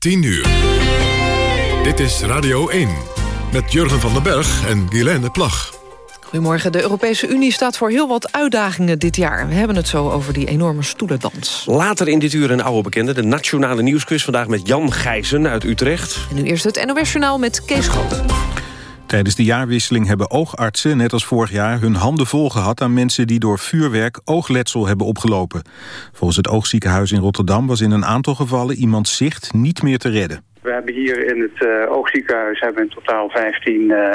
10 uur. Dit is Radio 1 met Jurgen van den Berg en Guilaine Plag. Goedemorgen. De Europese Unie staat voor heel wat uitdagingen dit jaar. We hebben het zo over die enorme stoelendans. Later in dit uur een oude bekende, de Nationale Nieuwsquiz. Vandaag met Jan Gijzen uit Utrecht. En nu eerst het NOS Journaal met Kees Groot. Tijdens de jaarwisseling hebben oogartsen, net als vorig jaar... hun handen vol gehad aan mensen die door vuurwerk oogletsel hebben opgelopen. Volgens het oogziekenhuis in Rotterdam was in een aantal gevallen... iemand zicht niet meer te redden. We hebben hier in het uh, oogziekenhuis hebben in totaal 15 uh, uh,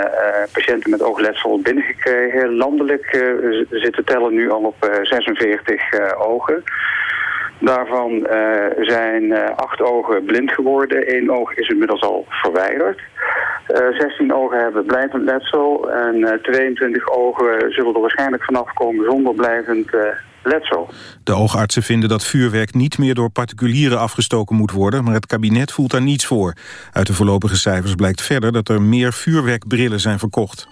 patiënten met oogletsel binnengekregen. Landelijk zitten tellen nu al op 46 ogen. Daarvan uh, zijn uh, acht ogen blind geworden. Eén oog is inmiddels al verwijderd. Uh, 16 ogen hebben blijvend letsel. En 22 ogen zullen er waarschijnlijk vanaf komen zonder blijvend letsel. De oogartsen vinden dat vuurwerk niet meer door particulieren afgestoken moet worden... maar het kabinet voelt daar niets voor. Uit de voorlopige cijfers blijkt verder dat er meer vuurwerkbrillen zijn verkocht.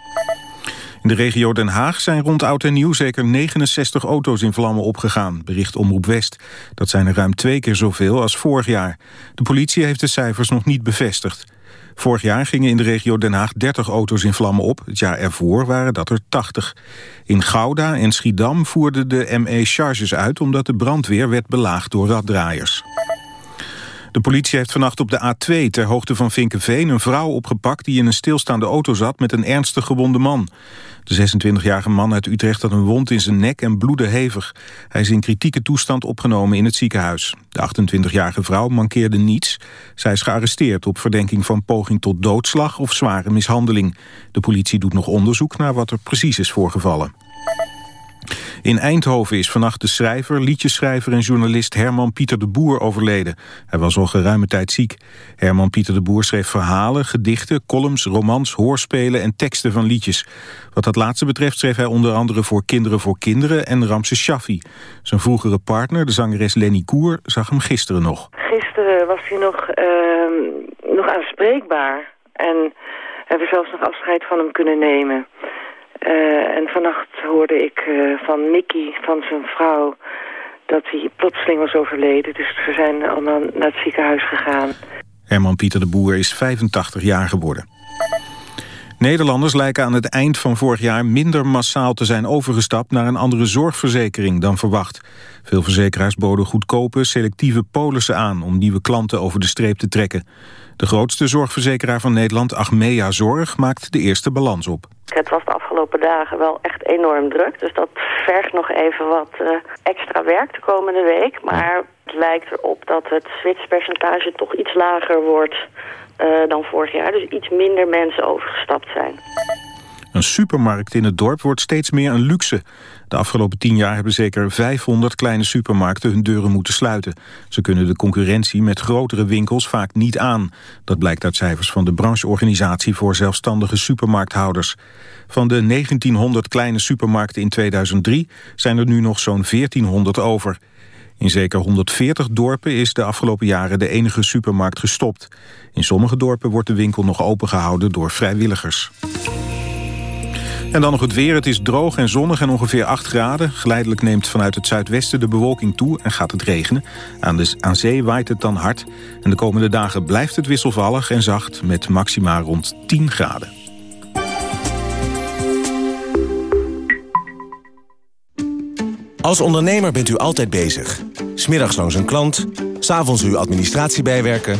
In de regio Den Haag zijn rond oud en nieuw zeker 69 auto's in vlammen opgegaan, bericht Omroep West. Dat zijn er ruim twee keer zoveel als vorig jaar. De politie heeft de cijfers nog niet bevestigd. Vorig jaar gingen in de regio Den Haag 30 auto's in vlammen op. Het jaar ervoor waren dat er 80. In Gouda en Schiedam voerden de ME charges uit... omdat de brandweer werd belaagd door raddraaiers. De politie heeft vannacht op de A2 ter hoogte van Vinkenveen... een vrouw opgepakt die in een stilstaande auto zat met een ernstig gewonde man. De 26-jarige man uit Utrecht had een wond in zijn nek en bloedde hevig. Hij is in kritieke toestand opgenomen in het ziekenhuis. De 28-jarige vrouw mankeerde niets. Zij is gearresteerd op verdenking van poging tot doodslag of zware mishandeling. De politie doet nog onderzoek naar wat er precies is voorgevallen. In Eindhoven is vannacht de schrijver, liedjeschrijver en journalist Herman Pieter de Boer overleden. Hij was al geruime tijd ziek. Herman Pieter de Boer schreef verhalen, gedichten, columns, romans, hoorspelen en teksten van liedjes. Wat dat laatste betreft schreef hij onder andere voor Kinderen voor Kinderen en Ramses Shaffi. Zijn vroegere partner, de zangeres Lenny Koer, zag hem gisteren nog. Gisteren was hij nog, uh, nog aanspreekbaar en hebben we zelfs nog afscheid van hem kunnen nemen. Uh, en vannacht hoorde ik uh, van Mickey, van zijn vrouw, dat hij plotseling was overleden. Dus we zijn allemaal naar het ziekenhuis gegaan. Herman Pieter de Boer is 85 jaar geworden. Nederlanders lijken aan het eind van vorig jaar minder massaal te zijn overgestapt naar een andere zorgverzekering dan verwacht. Veel verzekeraars boden goedkope, selectieve polissen aan om nieuwe klanten over de streep te trekken. De grootste zorgverzekeraar van Nederland, Achmea Zorg, maakt de eerste balans op. Het was de afgelopen dagen wel echt enorm druk. Dus dat vergt nog even wat uh, extra werk de komende week. Maar het lijkt erop dat het switchpercentage toch iets lager wordt uh, dan vorig jaar. Dus iets minder mensen overgestapt zijn. Een supermarkt in het dorp wordt steeds meer een luxe. De afgelopen tien jaar hebben zeker 500 kleine supermarkten hun deuren moeten sluiten. Ze kunnen de concurrentie met grotere winkels vaak niet aan. Dat blijkt uit cijfers van de brancheorganisatie voor zelfstandige supermarkthouders. Van de 1900 kleine supermarkten in 2003 zijn er nu nog zo'n 1400 over. In zeker 140 dorpen is de afgelopen jaren de enige supermarkt gestopt. In sommige dorpen wordt de winkel nog opengehouden door vrijwilligers. En dan nog het weer. Het is droog en zonnig en ongeveer 8 graden. Geleidelijk neemt vanuit het zuidwesten de bewolking toe en gaat het regenen. Aan, de, aan zee waait het dan hard. En de komende dagen blijft het wisselvallig en zacht... met maxima rond 10 graden. Als ondernemer bent u altijd bezig. Smiddags langs een klant, s'avonds uw administratie bijwerken.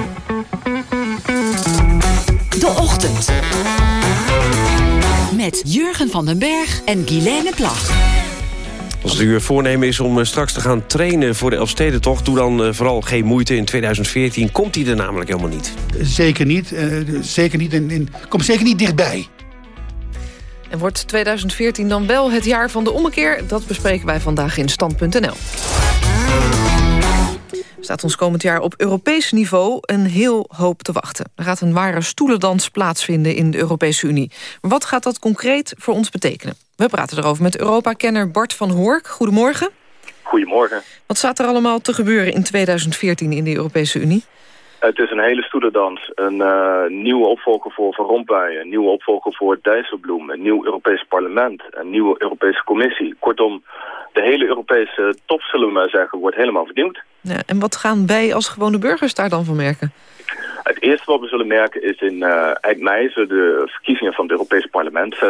Ochtend. Met Jurgen van den Berg en Guilaine Plag. Als het uw voornemen is om eh, straks te gaan trainen voor de Elfstedentocht... doe dan eh, vooral geen moeite. In 2014 komt hij er namelijk helemaal niet. Zeker niet. Uh, zeker niet in, in, komt zeker niet dichtbij. En wordt 2014 dan wel het jaar van de ommekeer? Dat bespreken wij vandaag in Stand.nl staat ons komend jaar op Europees niveau een heel hoop te wachten. Er gaat een ware stoelendans plaatsvinden in de Europese Unie. wat gaat dat concreet voor ons betekenen? We praten erover met Europa-kenner Bart van Hoork. Goedemorgen. Goedemorgen. Wat staat er allemaal te gebeuren in 2014 in de Europese Unie? Het is een hele stoelendans. Een uh, nieuwe opvolger voor Van Rompuy, een nieuwe opvolger voor Dijsselbloem... een nieuw Europees parlement, een nieuwe Europese commissie. Kortom, de hele Europese top, zullen we maar zeggen, wordt helemaal vernieuwd. Ja, en wat gaan wij als gewone burgers daar dan van merken? Het eerste wat we zullen merken is in uh, eind mei zullen de verkiezingen van het Europese parlement uh,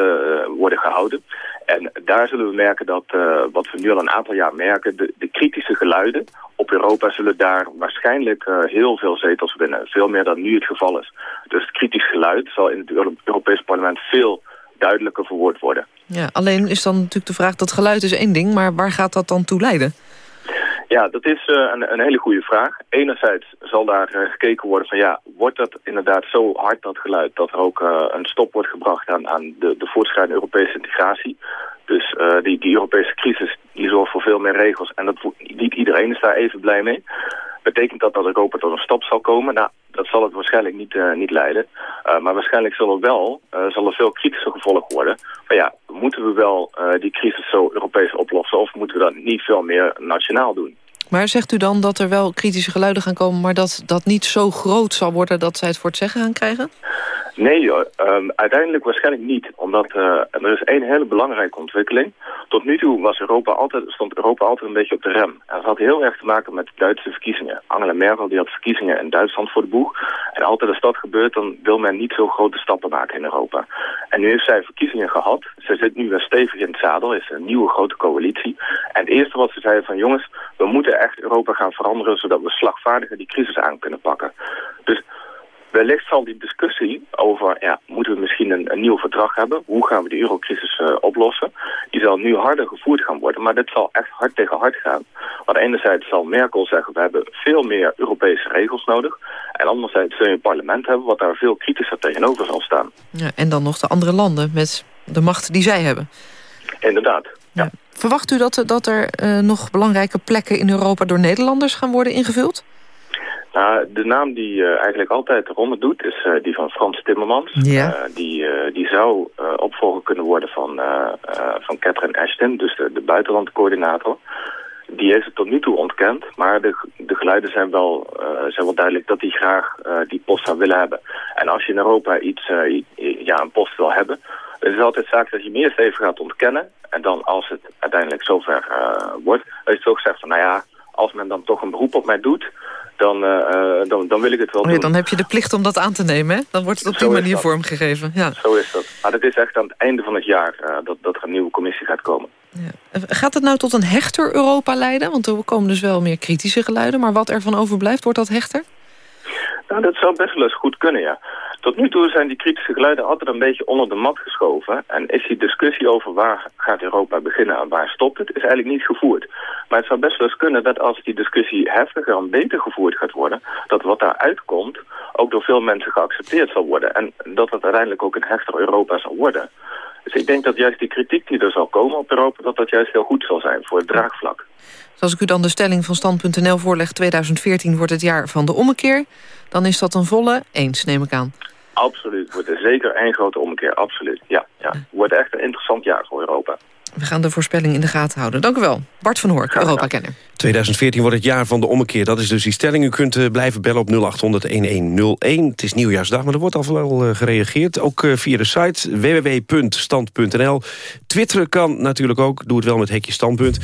worden gehouden. En daar zullen we merken dat, uh, wat we nu al een aantal jaar merken, de, de kritische geluiden op Europa zullen daar waarschijnlijk heel veel zetels winnen. Veel meer dan nu het geval is. Dus het kritisch geluid zal in het Europese parlement veel duidelijker verwoord worden. Ja, alleen is dan natuurlijk de vraag, dat geluid is één ding, maar waar gaat dat dan toe leiden? Ja, dat is uh, een, een, hele goede vraag. Enerzijds zal daar uh, gekeken worden van ja, wordt dat inderdaad zo hard dat geluid... dat er ook uh, een stop wordt gebracht aan, aan de, de voortschrijdende Europese integratie. Dus die, die Europese crisis die zorgt voor veel meer regels en dat, niet iedereen is daar even blij mee. Betekent dat dat Europa tot een stop zal komen? Nou, dat zal het waarschijnlijk niet, niet leiden. Maar waarschijnlijk zal er wel zal er veel kritischer gevolg worden. Maar ja, moeten we wel die crisis zo Europees oplossen... of moeten we dat niet veel meer nationaal doen? Maar zegt u dan dat er wel kritische geluiden gaan komen... maar dat dat niet zo groot zal worden dat zij het voor het zeggen gaan krijgen? Nee, um, uiteindelijk waarschijnlijk niet. Omdat uh, er is één hele belangrijke ontwikkeling. Tot nu toe was Europa altijd, stond Europa altijd een beetje op de rem. En dat had heel erg te maken met Duitse verkiezingen. Angela Merkel die had verkiezingen in Duitsland voor de boeg. En altijd als dat gebeurt, dan wil men niet zo grote stappen maken in Europa. En nu heeft zij verkiezingen gehad. Ze zit nu weer stevig in het zadel. is een nieuwe grote coalitie. En het eerste wat ze zei van jongens, we moeten echt Europa gaan veranderen... zodat we slagvaardiger die crisis aan kunnen pakken. Dus wellicht zal die discussie over, ja, moeten we misschien een, een nieuw verdrag hebben? Hoe gaan we de eurocrisis uh, oplossen? Die zal nu harder gevoerd gaan worden, maar dit zal echt hard tegen hard gaan. Want enerzijds zal Merkel zeggen, we hebben veel meer Europese regels nodig. En anderzijds zul je een parlement hebben wat daar veel kritischer tegenover zal staan. Ja, en dan nog de andere landen met de macht die zij hebben. Inderdaad, ja. Verwacht u dat, dat er uh, nog belangrijke plekken in Europa door Nederlanders gaan worden ingevuld? Nou, de naam die uh, eigenlijk altijd de ronde doet is uh, die van Frans Timmermans. Die, die zou opvolger kunnen worden van, van Catherine Ashton, dus de, de buitenlandcoördinator. Die heeft het tot nu toe ontkend, maar de, de geluiden zijn wel, zijn wel duidelijk dat hij graag die post zou willen hebben. En als je in Europa iets, ja, een post wil hebben, het is altijd zaak dat je hem eerst even gaat ontkennen. En dan als het uiteindelijk zover wordt, dat je toch zegt van nou ja, als men dan toch een beroep op mij doet, dan, dan, dan wil ik het wel oh ja, doen. Dan heb je de plicht om dat aan te nemen, hè? Dan wordt het op die manier vormgegeven. Ja. Zo is dat. Maar het is echt aan het einde van het jaar dat, dat er een nieuwe commissie gaat komen. Ja. Gaat het nou tot een hechter Europa leiden? Want er komen dus wel meer kritische geluiden. Maar wat er van overblijft, wordt dat hechter? Nou, dat zou best wel eens goed kunnen, ja. Tot nu toe zijn die kritische geluiden altijd een beetje onder de mat geschoven. En is die discussie over waar gaat Europa beginnen en waar stopt het, is eigenlijk niet gevoerd. Maar het zou best wel eens kunnen dat als die discussie heftiger en beter gevoerd gaat worden, dat wat daaruit komt ook door veel mensen geaccepteerd zal worden. En dat het uiteindelijk ook een hechter Europa zal worden. Dus ik denk dat juist die kritiek die er zal komen op Europa... dat dat juist heel goed zal zijn voor het draagvlak. Als ik u dan de stelling van Stand.nl voorleg... 2014 wordt het jaar van de ommekeer... dan is dat een volle eens, neem ik aan. Absoluut. Wordt er zeker één grote ommekeer. Absoluut. Ja, ja. Wordt echt een interessant jaar voor Europa. We gaan de voorspelling in de gaten houden. Dank u wel. Bart van Hoork, Europa-kenner. 2014 wordt het jaar van de ommekeer. Dat is dus die stelling. U kunt uh, blijven bellen op 0800-1101. Het is nieuwjaarsdag, maar er wordt al wel uh, gereageerd. Ook uh, via de site www.stand.nl. Twitteren kan natuurlijk ook. Doe het wel met hekje standpunt.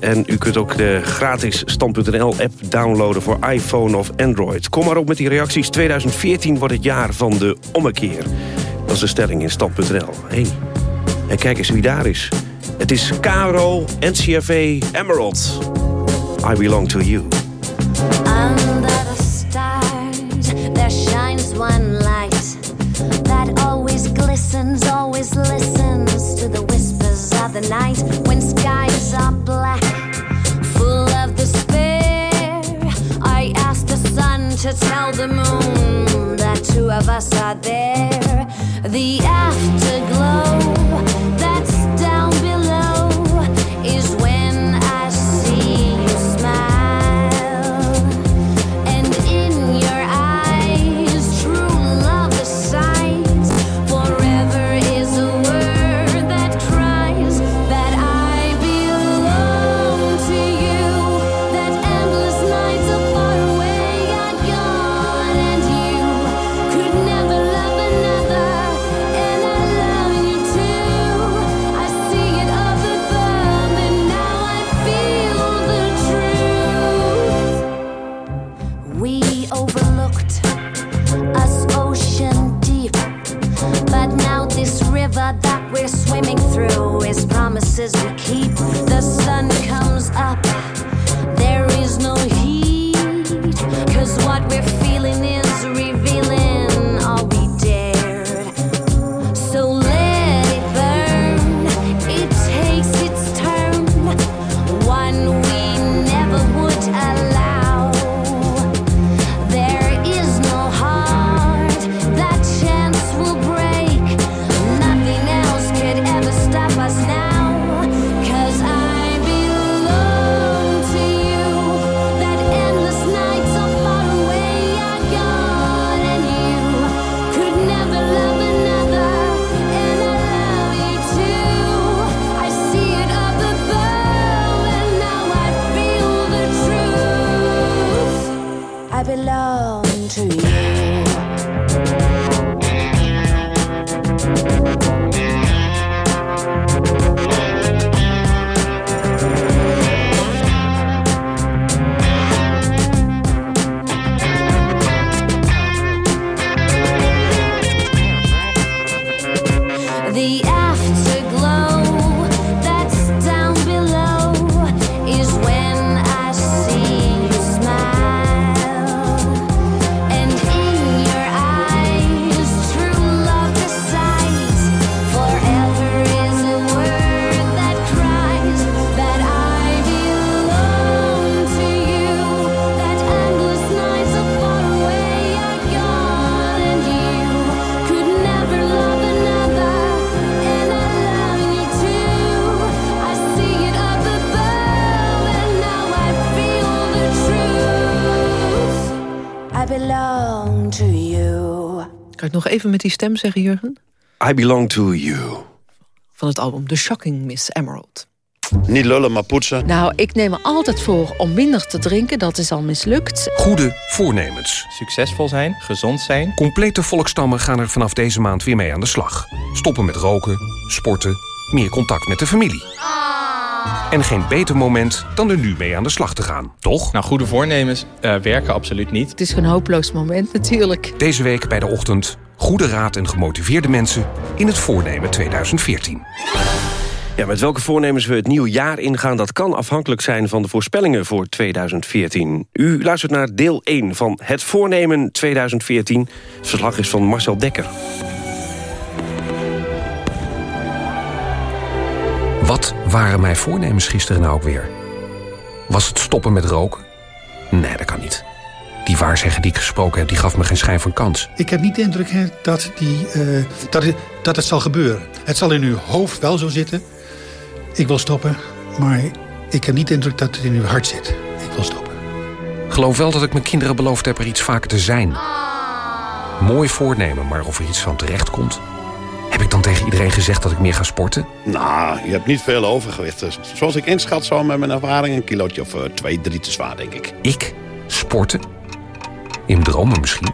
En u kunt ook de gratis Stand.nl-app downloaden voor iPhone of Android. Kom maar op met die reacties. 2014 wordt het jaar van de ommekeer. Dat is de stelling in Stand.nl. Hey. En kijk eens wie daar is. Het is Caro NCRV Emerald. I belong to you. Under the stars, there shines one light that always glistens, always listens to the whispers of the night when skies are black, full of despair. I ask the sun to tell the moon that two of us are there. The afterglow. Even met die stem zeggen, Jurgen? I belong to you. Van het album The Shocking Miss Emerald. Niet lullen, maar poetsen. Nou, ik neem er altijd voor om minder te drinken. Dat is al mislukt. Goede voornemens. Succesvol zijn, gezond zijn. Complete volkstammen gaan er vanaf deze maand weer mee aan de slag. Stoppen met roken, sporten, meer contact met de familie. En geen beter moment dan er nu mee aan de slag te gaan, toch? Nou, goede voornemens eh, werken absoluut niet. Het is een hopeloos moment natuurlijk. Deze week bij de ochtend goede raad en gemotiveerde mensen in het voornemen 2014. Ja, met welke voornemens we het nieuwe jaar ingaan... dat kan afhankelijk zijn van de voorspellingen voor 2014. U luistert naar deel 1 van Het Voornemen 2014. Het verslag is van Marcel Dekker. Wat waren mijn voornemens gisteren nou ook weer? Was het stoppen met roken? Nee, dat kan niet. Die waarzegger die ik gesproken heb, die gaf me geen schijn van kans. Ik heb niet de indruk hè, dat, die, eh, dat, het, dat het zal gebeuren. Het zal in uw hoofd wel zo zitten. Ik wil stoppen, maar ik heb niet de indruk dat het in uw hart zit. Ik wil stoppen. Geloof wel dat ik mijn kinderen beloofd heb er iets vaker te zijn. Mooi voornemen, maar of er iets van terecht komt... Heb ik dan tegen iedereen gezegd dat ik meer ga sporten? Nou, je hebt niet veel overgewicht. Dus Zoals ik inschat, zou met mijn ervaring een kilootje of eh, twee, drie te zwaar, denk ik. Ik? Sporten? In dromen misschien?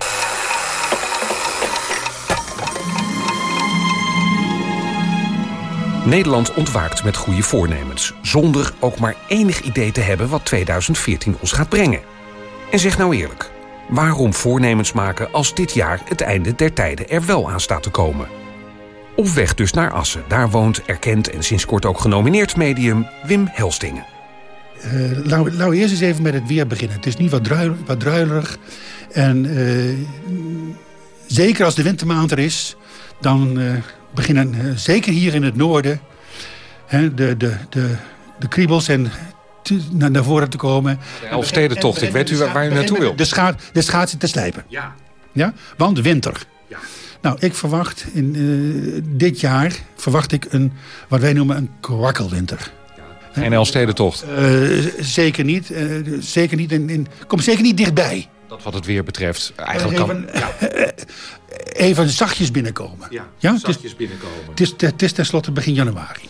Nederland ontwaakt met goede voornemens... zonder ook maar enig idee te hebben wat 2014 ons gaat brengen. En zeg nou eerlijk, waarom voornemens maken als dit jaar het einde der tijden er wel aan staat te komen? Op weg dus naar Assen. Daar woont erkend en sinds kort ook genomineerd medium Wim Helstingen. Uh, laten we eerst eens even met het weer beginnen. Het is nu wat, druil, wat druilerig. En uh, zeker als de wintermaand er is... dan uh, beginnen zeker hier in het noorden... Hè, de, de, de, de kriebels en te, naar, naar voren te komen. De Elfstedentocht, ik weet u waar, waar u naartoe wil. De, scha de schaatsen te slijpen. Ja. Ja? Want winter. Ja. Nou, ik verwacht in eh, dit jaar verwacht ik een, wat wij noemen een kwakkelwinter. Geen Elfstedentocht. Eh, zeker niet. eh, zeker niet in, in, kom zeker niet dichtbij. Dat wat het weer betreft. Eigenlijk kan... even, even zachtjes binnenkomen. Ja, Ja, zachtjes het is- binnenkomen. Het is, het is tenslotte begin januari.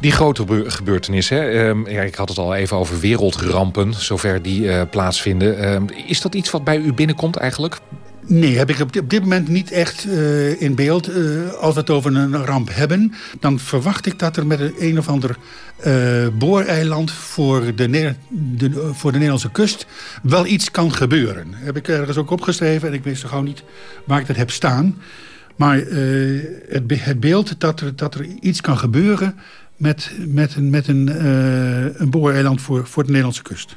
Die grote gebe- gebeurtenissen, hè, ehm, ja, ik had het al even over wereldrampen, zover die eh, plaatsvinden. Ehm, is dat iets wat bij u binnenkomt eigenlijk? Nee, heb ik op dit, moment niet echt eh, in beeld. Eh, als we het over een ramp hebben, dan verwacht ik dat er met een, een of ander eh, booreiland voor de, de, voor de Nederlandse kust wel iets kan gebeuren. Heb ik ergens ook opgeschreven en ik weet zo gauw niet waar ik dat heb staan. Maar het, het beeld dat er, dat er iets kan gebeuren met, met een, met een, een booreiland voor, voor de Nederlandse kust.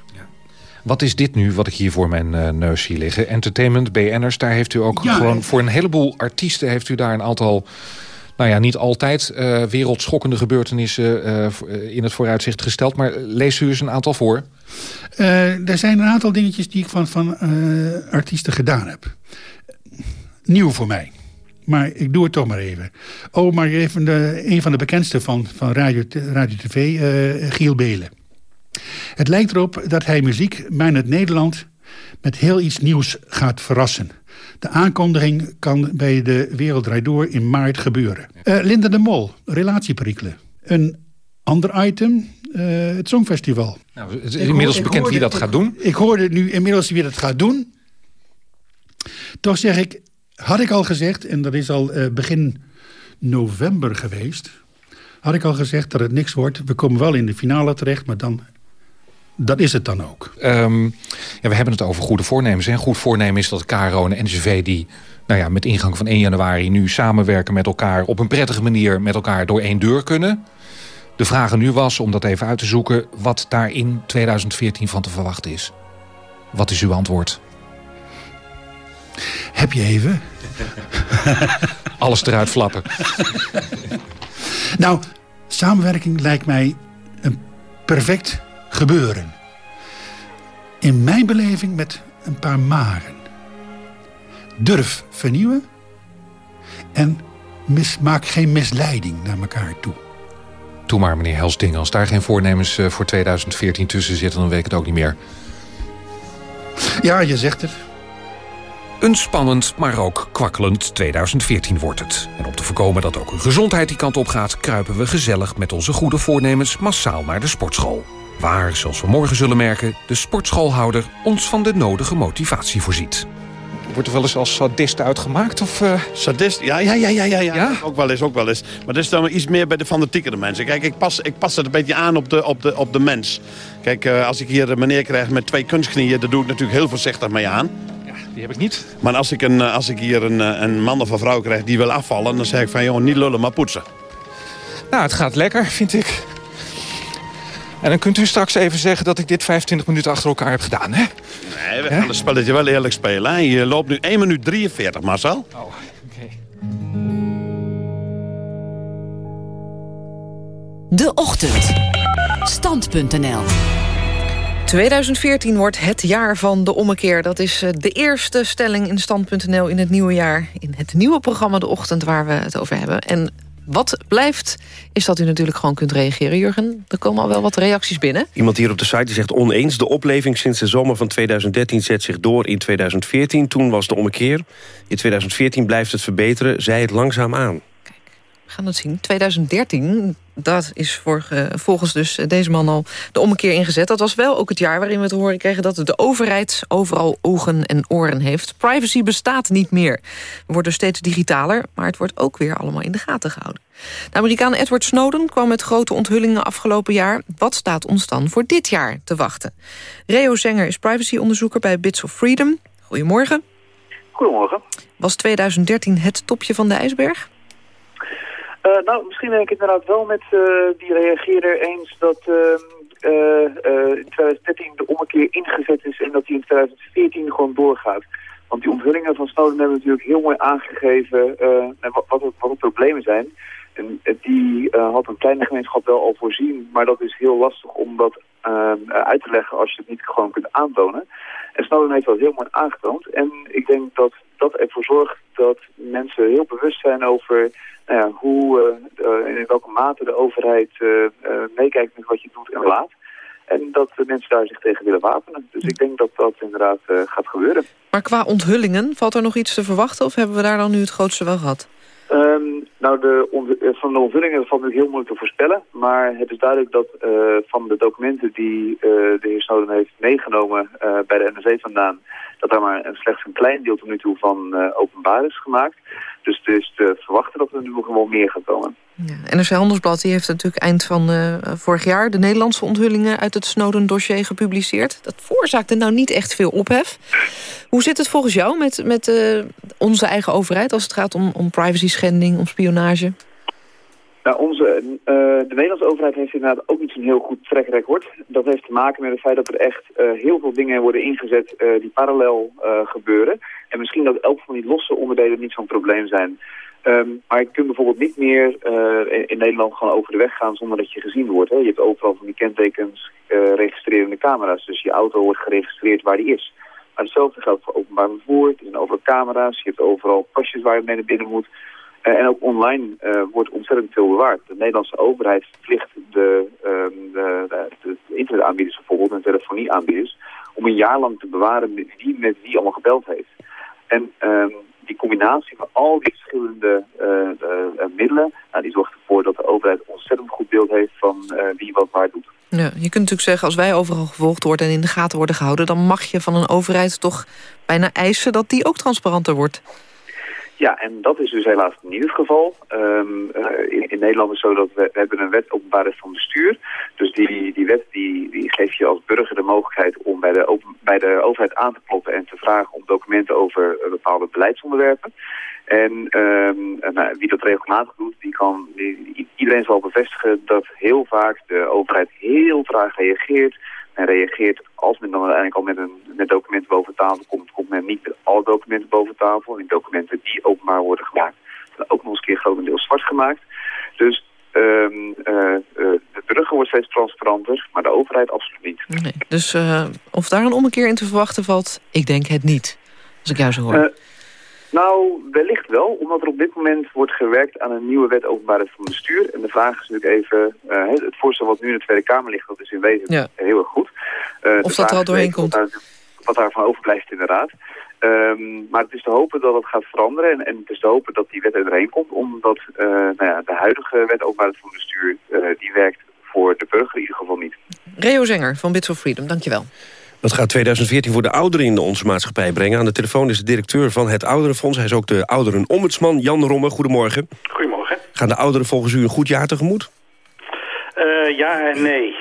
Wat is dit nu wat ik hier voor mijn eh, neus zie liggen? Entertainment, BN'ers, daar heeft u ook Ja, gewoon... en- voor een heleboel artiesten heeft u daar een aantal... nou ja, niet altijd eh, wereldschokkende gebeurtenissen eh, eh, in het vooruitzicht gesteld. Maar lees u eens een aantal voor. Eh, er zijn een aantal dingetjes die ik van, van eh, artiesten gedaan heb. Nieuw voor mij. Maar ik doe het toch maar even. Oh, maar even de, een van de bekendste van, van Radio, Radio TV, eh, Giel Belen. Het lijkt erop dat hij muziek, mijn het Nederland, met heel iets nieuws gaat verrassen. De aankondiging kan bij de Wereld Door in maart gebeuren. Eh, Linda de Mol, relatieperikelen. Een ander item, eh, het Songfestival. Nou, het is Ik inmiddels hoor- bekend wie dat gaat doen. Ik hoorde nu inmiddels wie dat gaat doen. Toch zeg ik, had ik al gezegd, en dat is al eh, begin november geweest... had ik al gezegd dat het niks wordt. We komen wel in de finale terecht, maar dan... Dat is het dan ook. Ehm, ja, we hebben het over goede voornemens. En goed voornemen is dat KRO en de NCV... die nou ja, met ingang van 1 januari nu samenwerken met elkaar... op een prettige manier met elkaar door één deur kunnen. De vraag nu was, om dat even uit te zoeken... wat daar in 2014 van te verwachten is. Wat is uw antwoord? Heb je even? Alles eruit flappen. Nou, samenwerking lijkt mij een perfect gebeuren. In mijn beleving met een paar maren. Durf vernieuwen en mis, maak geen misleiding naar elkaar toe. Doe maar, meneer Helsding. Als daar geen voornemens eh, voor 2014 tussen zitten... dan weet ik het ook niet meer. Ja, je zegt het. Een spannend, maar ook kwakkelend 2014 wordt het. En om te voorkomen dat ook uw gezondheid die kant op gaat... kruipen we gezellig met onze goede voornemens massaal naar de sportschool. Waar, zoals we morgen zullen merken... de sportschoolhouder ons van de nodige motivatie voorziet. Wordt er wel eens als sadist uitgemaakt? Of, eh? Sadist? Ja, ja, ja, ja, ja, ja. Ook wel eens, ook wel eens. Maar dat is dan iets meer bij de fanatiekere mensen. Kijk, ik pas, ik pas het een beetje aan op de, op de, op de mens. Kijk, eh, als ik hier een meneer krijg met twee kunstknieën... daar doe ik natuurlijk heel voorzichtig mee aan. Die heb ik niet. Maar als ik, een, eh, als ik hier een, een man of een vrouw krijg die wil afvallen... dan zeg ik van, joh, niet lullen, maar poetsen. Nou, het gaat lekker, vind ik. En dan kunt u straks even zeggen dat ik dit 25 minuten achter elkaar heb gedaan, hè? Nee, we gaan het spelletje wel eerlijk spelen. Hè? Je loopt nu 1 minuut 43, Marcel. Oh, oké. De Ochtend. Stand.nl 2014 wordt het jaar van de ommekeer. Dat is eh, de eerste stelling in Stand.nl in het nieuwe jaar. In het nieuwe programma De Ochtend waar we het over hebben. En wat blijft, is dat u natuurlijk gewoon kunt reageren, Jurgen. Er komen al wel wat reacties binnen. Iemand hier op de site zegt oneens. De opleving sinds de zomer van 2013 zet zich door in 2014. Toen was de ommekeer. In 2014 blijft het verbeteren. Zij het langzaam aan. We gaan het zien. 2013, dat is volgens dus deze man al de ommekeer ingezet. Dat was wel ook het jaar waarin we te horen kregen... dat de overheid overal ogen en oren heeft. Privacy bestaat niet meer. We worden steeds digitaler, maar het wordt ook weer allemaal in de gaten gehouden. De Amerikaan Edward Snowden kwam met grote onthullingen afgelopen jaar. Wat staat ons dan voor dit jaar te wachten? Reo Zenger is privacyonderzoeker bij Bits of Freedom. Goedemorgen. Goedemorgen. Was 2013 het topje van de ijsberg? Uh, nou, misschien ben ik het inderdaad wel met uh, die reageerder eens dat uh, in 2013 de ommekeer ingezet is en dat die in 2014 gewoon doorgaat. Want die onthullingen van Snowden hebben natuurlijk heel mooi aangegeven wat, wat, wat de problemen zijn. En die had een kleine gemeenschap wel al voorzien, maar dat is heel lastig om dat ehm, uit te leggen als je het niet gewoon kunt aantonen. En Snowden heeft dat heel mooi aangetoond. En ik denk dat dat ervoor zorgt dat mensen heel bewust zijn over nou hoe, uh, in welke mate de overheid meekijkt met wat je doet en laat. En dat de mensen daar zich tegen willen wapenen. Dus ik denk dat dat inderdaad gaat gebeuren. Maar qua onthullingen, valt er nog iets te verwachten... of hebben we daar dan nu het grootste wel gehad? Um, nou, de van de onthullingen valt natuurlijk heel moeilijk te voorspellen. Maar het is duidelijk dat uh, van de documenten die uh, de heer Snowden heeft meegenomen bij de NSA vandaan... dat daar maar een, slechts een klein deel tot nu toe van openbaar is gemaakt. Dus het is te verwachten dat er nu gewoon meer gaat komen. Ja, NRC Handelsblad die heeft natuurlijk eind van uh, vorig jaar... de Nederlandse onthullingen uit het Snowden-dossier gepubliceerd. Dat veroorzaakte nou niet echt veel ophef. Hoe zit het volgens jou met, met uh, onze eigen overheid... als het gaat om, om privacy-schending, om spionage? Nou, onze, uh, de Nederlandse overheid heeft inderdaad ook niet zo'n heel goed track record. Dat heeft te maken met het feit dat er echt uh, heel veel dingen worden ingezet uh, die parallel gebeuren. En misschien dat elk van die losse onderdelen niet zo'n probleem zijn. Um, maar je kunt bijvoorbeeld niet meer in, in, Nederland gewoon over de weg gaan zonder dat je gezien wordt. Hè. Je hebt overal van die kentekens registrerende camera's. Dus je auto wordt geregistreerd waar die is. Maar hetzelfde geldt voor openbaar vervoer. Er zijn overal camera's. Je hebt overal pasjes waar je mee naar binnen moet. Uh, en ook online uh, wordt ontzettend veel bewaard. De Nederlandse overheid verplicht de, um, de, de, de internetaanbieders bijvoorbeeld en telefonieaanbieders om een jaar lang te bewaren wie met wie allemaal gebeld heeft. En um, die combinatie van al die verschillende uh, middelen, nou, die zorgt ervoor dat de overheid ontzettend goed beeld heeft van wie wat waar doet. Ja, je kunt natuurlijk zeggen, als wij overal gevolgd worden en in de gaten worden gehouden, dan mag je van een overheid toch bijna eisen dat die ook transparanter wordt. Ja, en dat is dus helaas niet het geval. Um, uh, in, in, Nederland is het zo dat we, hebben een wet openbaarheid van bestuur. Dus die, die wet die, die geeft je als burger de mogelijkheid om bij de, open, bij de overheid aan te kloppen en te vragen om documenten over uh, bepaalde beleidsonderwerpen. En um, nou, wie dat regelmatig doet, die kan, iedereen zal bevestigen dat heel vaak de overheid heel traag reageert en reageert als men dan uiteindelijk al met, een, met documenten boven tafel komt, komt men niet met alle documenten boven tafel. En documenten die openbaar worden gemaakt, zijn ook nog eens een keer grotendeels zwart gemaakt. Dus um, uh, uh, de burger wordt steeds transparanter, maar de overheid absoluut niet. Nee, dus uh, of daar een ommekeer in te verwachten valt, ik denk het niet. Als ik jou zo hoor. Nou, wellicht wel, omdat er op dit moment wordt gewerkt aan een nieuwe wet openbaarheid van bestuur. En de vraag is natuurlijk even, uh, het voorstel wat nu in de Tweede Kamer ligt, dat is in wezen ja. heel erg goed. Uh, of dat er al doorheen komt. Wat, daar, wat daarvan overblijft inderdaad. Um, maar het is te hopen dat het gaat veranderen en, en het is te hopen dat die wet er doorheen komt. Omdat uh, nou ja, de huidige wet openbaarheid van bestuur, die werkt voor de burger in ieder geval niet. Reo Zenger van Bits for Freedom, dankjewel. Dat gaat 2014 voor de ouderen in onze maatschappij brengen. Aan de telefoon is de directeur van het Ouderenfonds. Hij is ook de ouderenombudsman, Jan Romme. Goedemorgen. Goedemorgen. Gaan de ouderen volgens u een goed jaar tegemoet? Uh, ja en nee.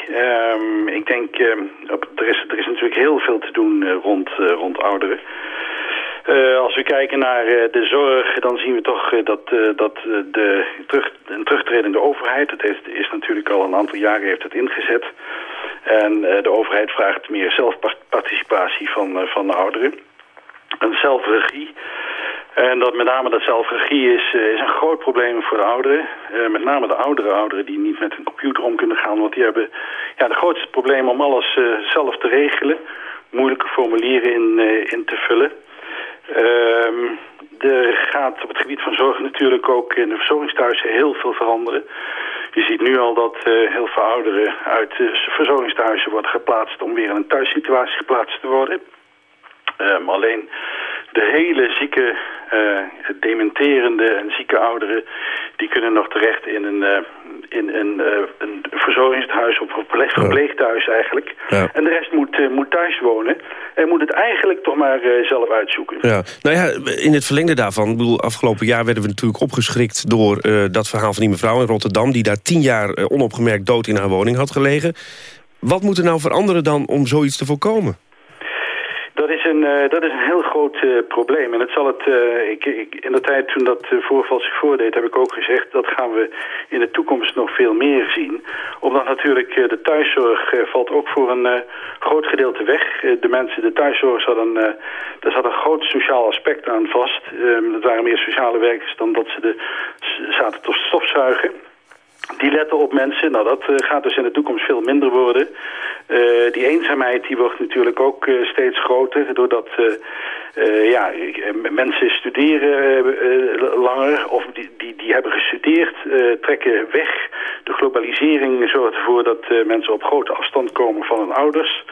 Um, ik denk, uh, er, is, er is natuurlijk heel veel te doen uh, rond, rond ouderen. Uh, als we kijken naar uh, de zorg, dan zien we toch uh, dat, dat de terug, een terugtredende overheid... dat heeft, is natuurlijk al een aantal jaren heeft het ingezet... En de overheid vraagt meer zelfparticipatie van, van de ouderen. Een zelfregie. En dat met name dat zelfregie is, is een groot probleem voor de ouderen. met name de oudere ouderen die niet met een computer om kunnen gaan. Want die hebben ja, de grootste probleem om alles zelf te regelen. Moeilijke formulieren in, in te vullen. Um, er gaat op het gebied van zorg natuurlijk ook in de verzorgingsthuizen heel veel veranderen. Je ziet nu al dat uh, heel veel ouderen uit de verzorgingsthuizen worden geplaatst om weer in een thuissituatie geplaatst te worden. Um, alleen de hele zieke, uh, dementerende en zieke ouderen... die kunnen nog terecht in een, uh, in een, uh, een verzorgingshuis of een verpleeghuis eigenlijk. Ja. En de rest moet, moet thuis wonen. En moet het eigenlijk toch maar zelf uitzoeken. Ja. Nou ja, in het verlengde daarvan... Ik bedoel, afgelopen jaar werden we natuurlijk opgeschrikt... door dat verhaal van die mevrouw in Rotterdam... die daar tien jaar onopgemerkt dood in haar woning had gelegen. Wat moet er nou veranderen dan om zoiets te voorkomen? Dat is een, uh, dat is een heel groot uh, probleem. En het zal het, uh, ik, ik, in de tijd toen dat voorval zich voordeed, heb ik ook gezegd... dat gaan we in de toekomst nog veel meer zien. Omdat natuurlijk de thuiszorg valt ook voor een groot gedeelte weg. de mensen, de thuiszorg, zat een, daar zat een groot sociaal aspect aan vast. dat waren meer sociale werkers dan dat ze de, zaten te stofzuigen. Die letten op mensen. Nou, dat eh, gaat dus in de toekomst veel minder worden. Eh, die eenzaamheid die wordt natuurlijk ook eh, steeds groter. Doordat ja, mensen studeren langer of die, die, die hebben gestudeerd, trekken weg. De globalisering zorgt ervoor dat mensen op grote afstand komen van hun ouders.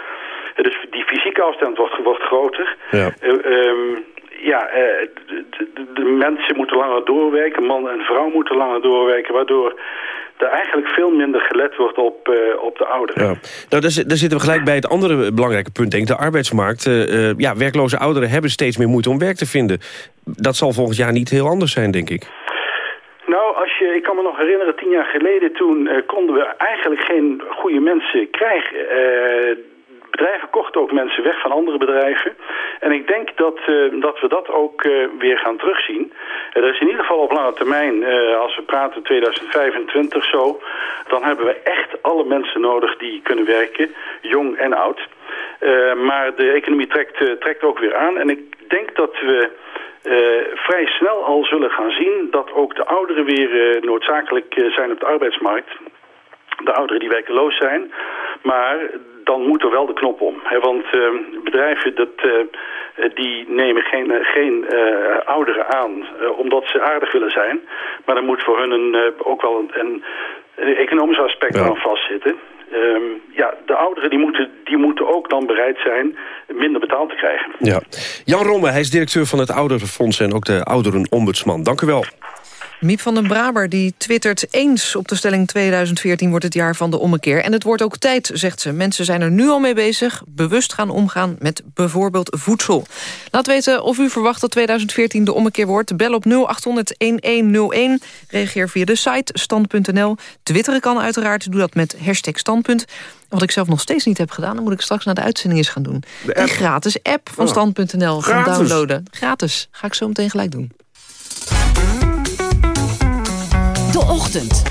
dus die fysieke afstand wordt, wordt groter. Ja. Ehm, ja, de, de, de, mensen moeten langer doorwerken, man en vrouw moeten langer doorwerken, waardoor er eigenlijk veel minder gelet wordt op, uh, op de ouderen. Ja. Nou, daar, daar, zitten we gelijk bij het andere belangrijke punt, denk ik. De arbeidsmarkt. Uh, ja, werkloze ouderen hebben steeds meer moeite om werk te vinden. Dat zal volgend jaar niet heel anders zijn, denk ik. Nou, als je, ik kan me nog herinneren, tien jaar geleden... toen uh, konden we eigenlijk geen goede mensen krijgen bedrijven kochten ook mensen weg van andere bedrijven. En ik denk dat, uh, dat we dat ook uh, weer gaan terugzien. Uh, er is in ieder geval op lange termijn, als we praten 2025 zo... dan hebben we echt alle mensen nodig die kunnen werken, jong en oud. maar de economie trekt, trekt ook weer aan. En ik denk dat we... vrij snel al zullen gaan zien dat ook de ouderen weer noodzakelijk zijn op de arbeidsmarkt. De ouderen die werkeloos zijn. Maar dan moet er wel de knop om. Hè? Want uh, bedrijven dat, uh, die nemen geen, geen ouderen aan omdat ze aardig willen zijn. Maar dan moet voor hun een, ook wel een, een economisch aspect ja. aan vastzitten. Um, ja, de ouderen die moeten, die moeten ook dan bereid zijn minder betaald te krijgen. Ja. Jan Romme, hij is directeur van het Ouderenfonds en ook de Ouderenombudsman. Dank u wel. Miep van den Braber die twittert eens op de stelling 2014 wordt het jaar van de ommekeer. En het wordt ook tijd, zegt ze. Mensen zijn er nu al mee bezig, bewust gaan omgaan met bijvoorbeeld voedsel. Laat weten of u verwacht dat 2014 de ommekeer wordt. Bel op 0800-1101. Reageer via de site stand.nl. Twitteren kan uiteraard, doe dat met hashtag standpunt. Wat ik zelf nog steeds niet heb gedaan... dan moet ik straks naar de uitzending eens gaan doen. De Die gratis app van oh. stand.nl gaan downloaden. Gratis. Ga ik zo meteen gelijk doen. Ochtend.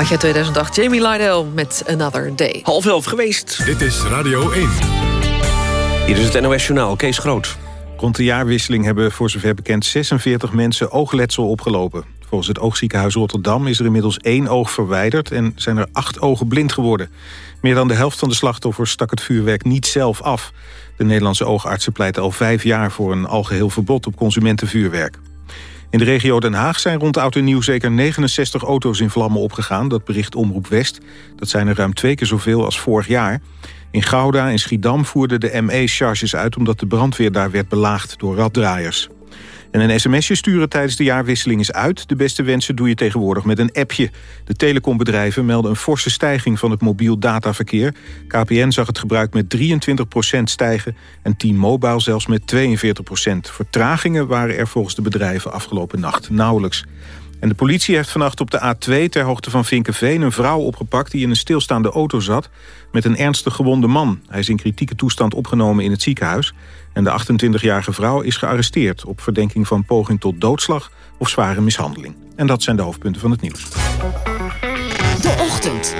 Plaatje 2008, Jamie Lydell met Another Day. Half elf geweest. Dit is Radio 1. Hier is het NOS Journaal, Kees Groot. Rond de jaarwisseling hebben voor zover bekend 46 mensen oogletsel opgelopen. Volgens het oogziekenhuis Rotterdam is er inmiddels één oog verwijderd... en zijn er acht ogen blind geworden. Meer dan de helft van de slachtoffers stak het vuurwerk niet zelf af. De Nederlandse oogartsen pleiten al vijf jaar voor een algeheel verbod op consumentenvuurwerk. In de regio Den Haag zijn rond Oud en Nieuw zeker 69 auto's in vlammen opgegaan. Dat bericht Omroep West. Dat zijn er ruim twee keer zoveel als vorig jaar. In Gouda en Schiedam voerden de ME charges uit... omdat de brandweer daar werd belaagd door raddraaiers. En een sms'je sturen tijdens de jaarwisseling is uit. De beste wensen doe je tegenwoordig met een appje. De telecombedrijven melden een forse stijging van het mobiel dataverkeer. KPN zag het gebruik met 23% stijgen en T-Mobile zelfs met 42% Vertragingen waren er volgens de bedrijven afgelopen nacht nauwelijks. En de politie heeft vannacht op de A2 ter hoogte van Vinkenveen... een vrouw opgepakt die in een stilstaande auto zat... met een ernstig gewonde man. Hij is in kritieke toestand opgenomen in het ziekenhuis. En de 28-jarige vrouw is gearresteerd... op verdenking van poging tot doodslag of zware mishandeling. En dat zijn de hoofdpunten van het nieuws. De ochtend.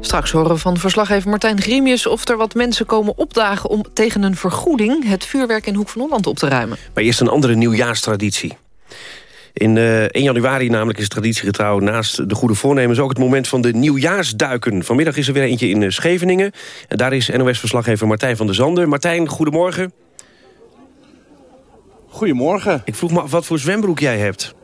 Straks horen we van verslaggever Martijn Grimius... of er wat mensen komen opdagen om tegen een vergoeding... het vuurwerk in Hoek van Holland op te ruimen. Maar eerst een andere nieuwjaarstraditie. In uh, 1 januari namelijk is traditiegetrouw naast de goede voornemens... ook het moment van de nieuwjaarsduiken. Vanmiddag is er weer eentje in Scheveningen. En daar is NOS-verslaggever Martijn van der Zanden. Martijn, goedemorgen. Goedemorgen. Ik vroeg me af wat voor zwembroek jij hebt.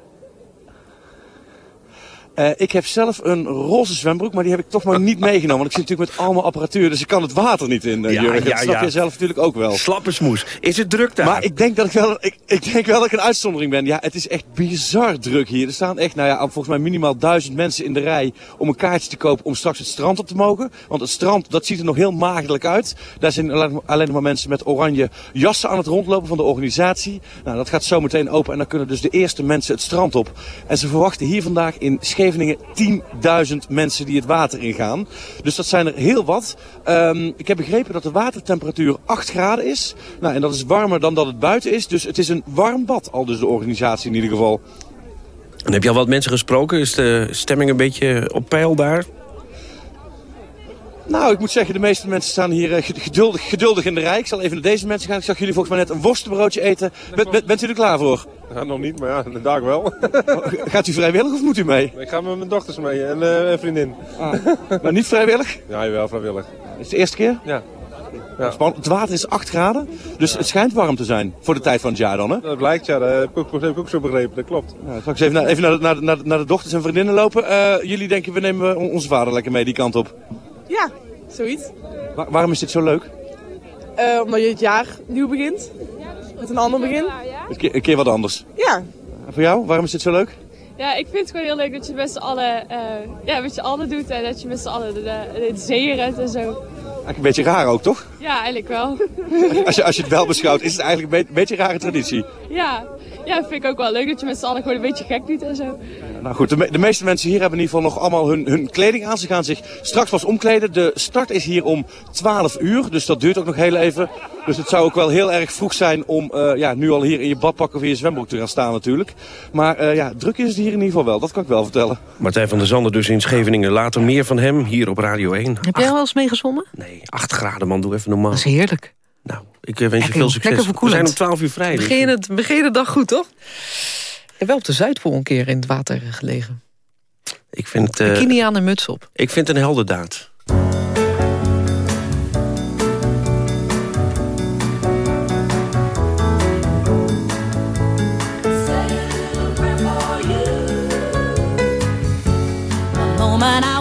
Uh, ik heb zelf een roze zwembroek, maar die heb ik toch maar niet meegenomen. Want ik zit natuurlijk met allemaal apparatuur, dus ik kan het water niet in, uh, Ja, Jurgen. ja, dat snap ja. je zelf natuurlijk ook wel. Slappe smoes. Is het druk daar? Maar ik denk dat ik wel, ik, ik denk wel dat ik een uitzondering ben. Ja, het is echt bizar druk hier. Er staan echt, nou ja, volgens mij minimaal duizend mensen in de rij om een kaartje te kopen om straks het strand op te mogen. Want het strand, dat ziet er nog heel maagdelijk uit. Daar zijn alleen, maar mensen met oranje jassen aan het rondlopen van de organisatie. Nou, dat gaat zo meteen open en dan kunnen dus de eerste mensen het strand op. En ze verwachten hier vandaag in Scheveningen 10.000 mensen die het water ingaan. Dus dat zijn er heel wat. Ehm, ik heb begrepen dat de watertemperatuur 8 graden is. Nou, en dat is warmer dan dat het buiten is. Dus het is een warm bad, al dus de organisatie in ieder geval. En heb je al wat mensen gesproken? Is de stemming een beetje op peil daar? Nou, ik moet zeggen, de meeste mensen staan hier eh, geduldig, geduldig in de rij. Ik zal even naar deze mensen gaan. Ik zag jullie volgens mij net een worstenbroodje eten. Bent, u er klaar voor? Ja, nog niet, maar ja, de dag wel. Gaat u vrijwillig of moet u mee? Ik ga met mijn dochters mee en eh, een vriendin. Maar niet vrijwillig? Ja, jawel, vrijwillig. Is het de eerste keer? Ja. Spannend. Het water is 8 graden, dus het schijnt warm te zijn voor de tijd van het jaar dan, hè? Dat blijkt, ja. Dat heb ik ook, heb ik ook zo begrepen, dat klopt. Nou, ik zal eens even, naar, even naar, de- naar, naar, de- dochters en vriendinnen lopen. Eh, jullie denken, we nemen on- onze vader lekker mee die kant op. Ja, zoiets. Wa- waarom is dit zo leuk? Eh, omdat je het jaar nieuw begint. Met een ander begin. Een keer, een keer wat anders. Ja. En voor jou, waarom is dit zo leuk? Ja, ik vind het gewoon heel leuk dat je met z'n allen, eh, ja, met z'n allen doet en dat je met z'n allen de, de, de zee redt en zo. Eigenlijk een beetje raar ook, toch? Ja, eigenlijk wel. Als je, als je het wel beschouwt, is het eigenlijk een be- beetje een rare traditie. ja. Ja, vind ik ook wel leuk dat je met z'n allen gewoon een beetje gek doet en zo. Nou goed, de, me- de meeste mensen hier hebben in ieder geval nog allemaal hun, hun kleding aan. Ze gaan zich straks pas omkleden. De start is hier om 12 uur, dus dat duurt ook nog heel even. Dus het zou ook wel heel erg vroeg zijn om eh, ja, nu al hier in je badpak of in je zwembroek te gaan staan natuurlijk. Maar eh, ja, druk is het hier in ieder geval wel, dat kan ik wel vertellen. Martijn van der Zanden dus in Scheveningen. Later meer van hem, hier op Radio 1. Heb jij al eens meegezwommen? Nee, 8 graden man, doe even normaal. Dat is heerlijk. Nou, ik eh, wens je veel succes. lekker We zijn om 12 uur vrij. dus- Begin, het, begin de dag goed, toch? Ik heb wel op de Zuidpool een keer in het water gelegen. Ik vind, eh, Bikini aan en muts op. ik vind het een heldendaad. Moment I